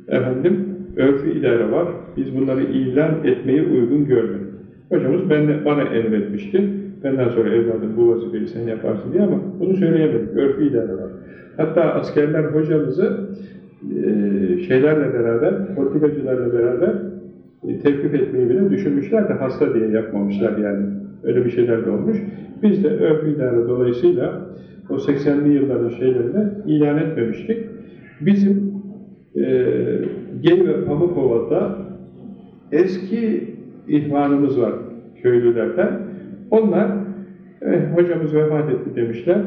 Speaker 1: Efendim, örfü idare var. Biz bunları ilan etmeyi uygun görmedik. Hocamız ben, bana emretmişti. Benden sonra evladım bu vazifeyi sen yaparsın diye ama bunu söyleyemedik. Örfü idare var. Hatta askerler hocamızı e, şeylerle beraber, politikacılarla beraber e, tevkif etmeyi bile düşünmüşler de hasta diye yapmamışlar yani. Öyle bir şeyler de olmuş. Biz de örfü idare dolayısıyla o 80'li yılların şeylerinde ilan etmemiştik. Bizim e, Gey ve Pamukova'da eski ihvanımız var köylülerden. Onlar eh, hocamız vefat etti demişler.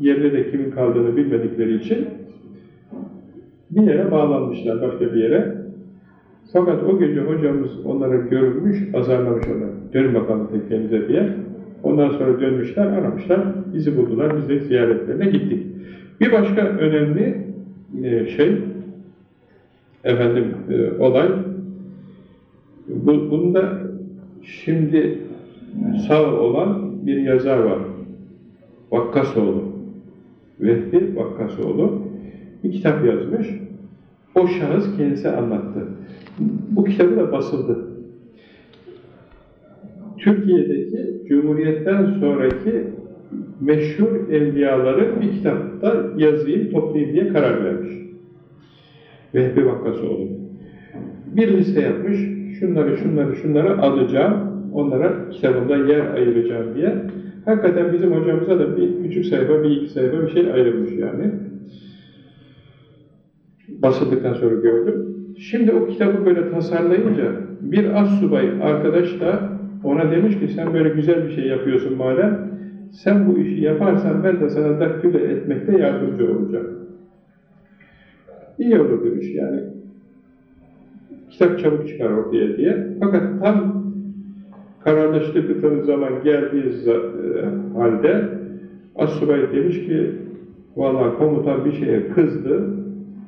Speaker 1: Yerine de kimin kaldığını bilmedikleri için bir yere bağlanmışlar, başka bir yere. Fakat o gece hocamız onlara görülmüş, azarlamış onları. Dönün bakalım tekkenize diye. Ondan sonra dönmüşler, aramışlar, bizi buldular, biz de ziyaretlerine gittik. Bir başka önemli e, şey, efendim e, olay, bu, bunda şimdi sağ olan bir yazar var. Vakkasoğlu. Vehbi Vakkasoğlu. Bir kitap yazmış. O şahıs kendisi anlattı. Bu kitabı da basıldı. Türkiye'deki Cumhuriyet'ten sonraki meşhur evliyaların bir kitapta yazayım, toplayayım diye karar vermiş. Vehbi Vakkasoğlu. Bir liste yapmış, şunları, şunları, şunları alacağım, onlara kitabımda yer ayıracağım diye. Hakikaten bizim hocamıza da bir küçük sayfa, bir iki sayfa bir şey ayrılmış yani. Basıldıktan sonra gördüm. Şimdi o kitabı böyle tasarlayınca bir az subay arkadaş da ona demiş ki sen böyle güzel bir şey yapıyorsun madem sen bu işi yaparsan ben de sana daktilo etmekte yardımcı olacağım. İyi olur demiş yani. Kitap çabuk çıkar ortaya diye. Fakat tam kararlaştırdıkları zaman geldiği e, halde Assubay demiş ki vallahi komutan bir şeye kızdı,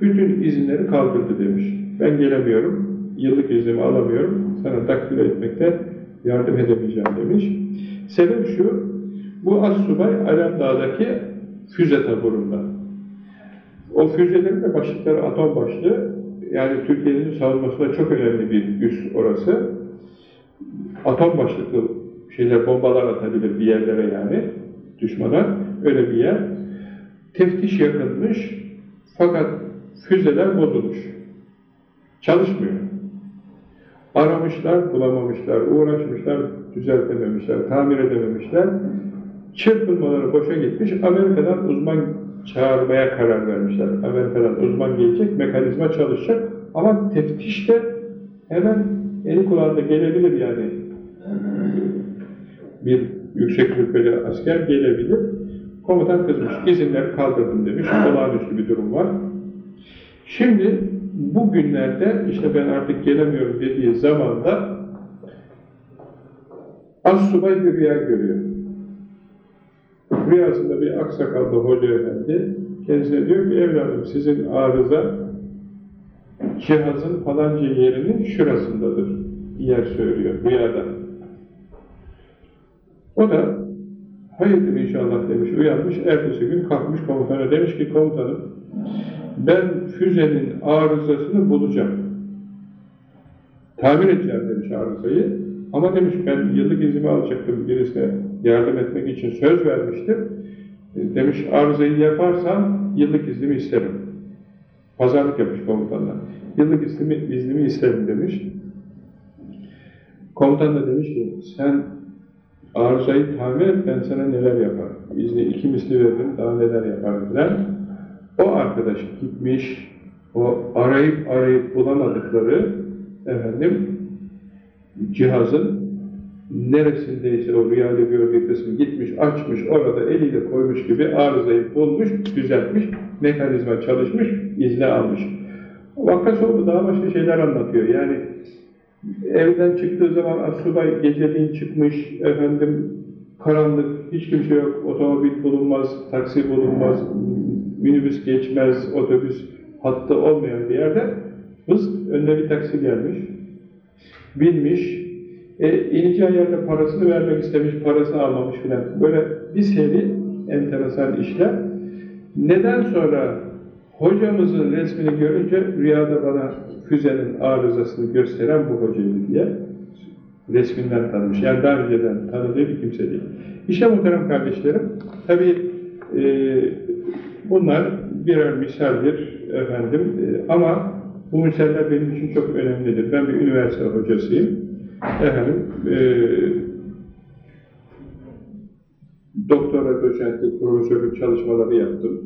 Speaker 1: bütün izinleri kaldırdı demiş. Ben gelemiyorum, yıllık iznimi alamıyorum, sana takdir etmekte yardım edemeyeceğim demiş. Sebep şu, bu Assubay Alemdağ'daki füze taburunda. O füzelerin de başlıkları atom başlığı, yani Türkiye'nin savunmasında çok önemli bir üs orası. Atom başlıklı şeyler, bombalar atabilir bir yerlere yani, düşmana, öyle bir yer. Teftiş yakınmış, fakat füzeler bozulmuş. Çalışmıyor. Aramışlar, bulamamışlar, uğraşmışlar, düzeltememişler, tamir edememişler. Çırpınmaları boşa gitmiş, Amerika'dan uzman çağırmaya karar vermişler. Amerika'dan uzman gelecek, mekanizma çalışacak ama teftiş de hemen eli kulağında gelebilir yani. Bir yüksek rütbeli asker gelebilir. Komutan kızmış, izinleri kaldırdım demiş, olağanüstü bir durum var. Şimdi bu günlerde işte ben artık gelemiyorum dediği zamanda Assubay bir rüya görüyor. Rüyasında bir aksakallı hoca efendi kendisine diyor ki evladım sizin arıza cihazın falanca yerinin şurasındadır yer söylüyor rüyada. O da hayırdır inşallah demiş, uyanmış, ertesi gün kalkmış komutana demiş ki komutanım ben füzenin arızasını bulacağım. Tamir edeceğim demiş arızayı. Ama demiş ben yıllık iznimi alacaktım birisine yardım etmek için söz vermiştim. E, Demiş arızayı yaparsam yıllık iznimi isterim. Pazarlık yapmış komutanla. Yıllık iznimi, iznimi isterim demiş. Komutan da demiş ki sen arızayı tamir et ben sana neler yaparım. İzni iki misli veririm daha neler yaparım filan. O arkadaş gitmiş, o arayıp arayıp bulamadıkları efendim cihazın neresindeyse o rüyada gördüğü kısmı gitmiş, açmış, orada eliyle koymuş gibi arızayı bulmuş, düzeltmiş, mekanizma çalışmış, izni almış. Vakkasoğlu daha başka şeyler anlatıyor. Yani evden çıktığı zaman asubay geceliğin çıkmış, efendim karanlık, hiç kimse yok, otomobil bulunmaz, taksi bulunmaz, minibüs geçmez, otobüs hattı olmayan bir yerde hız önüne bir taksi gelmiş, binmiş, e, ineceği yerde parasını vermek istemiş, parasını almamış filan. Böyle bir seri enteresan işler. Neden sonra hocamızın resmini görünce rüyada bana füzenin arızasını gösteren bu hocaydı diye resminden tanımış. Yani daha önceden tanıdığı bir kimse değil. İşte muhterem kardeşlerim, tabi e, bunlar birer misaldir efendim e, ama bu misaller benim için çok önemlidir. Ben bir üniversite hocasıyım. Efendim, e, doktora, doçentlik, profesörlük çalışmaları yaptım.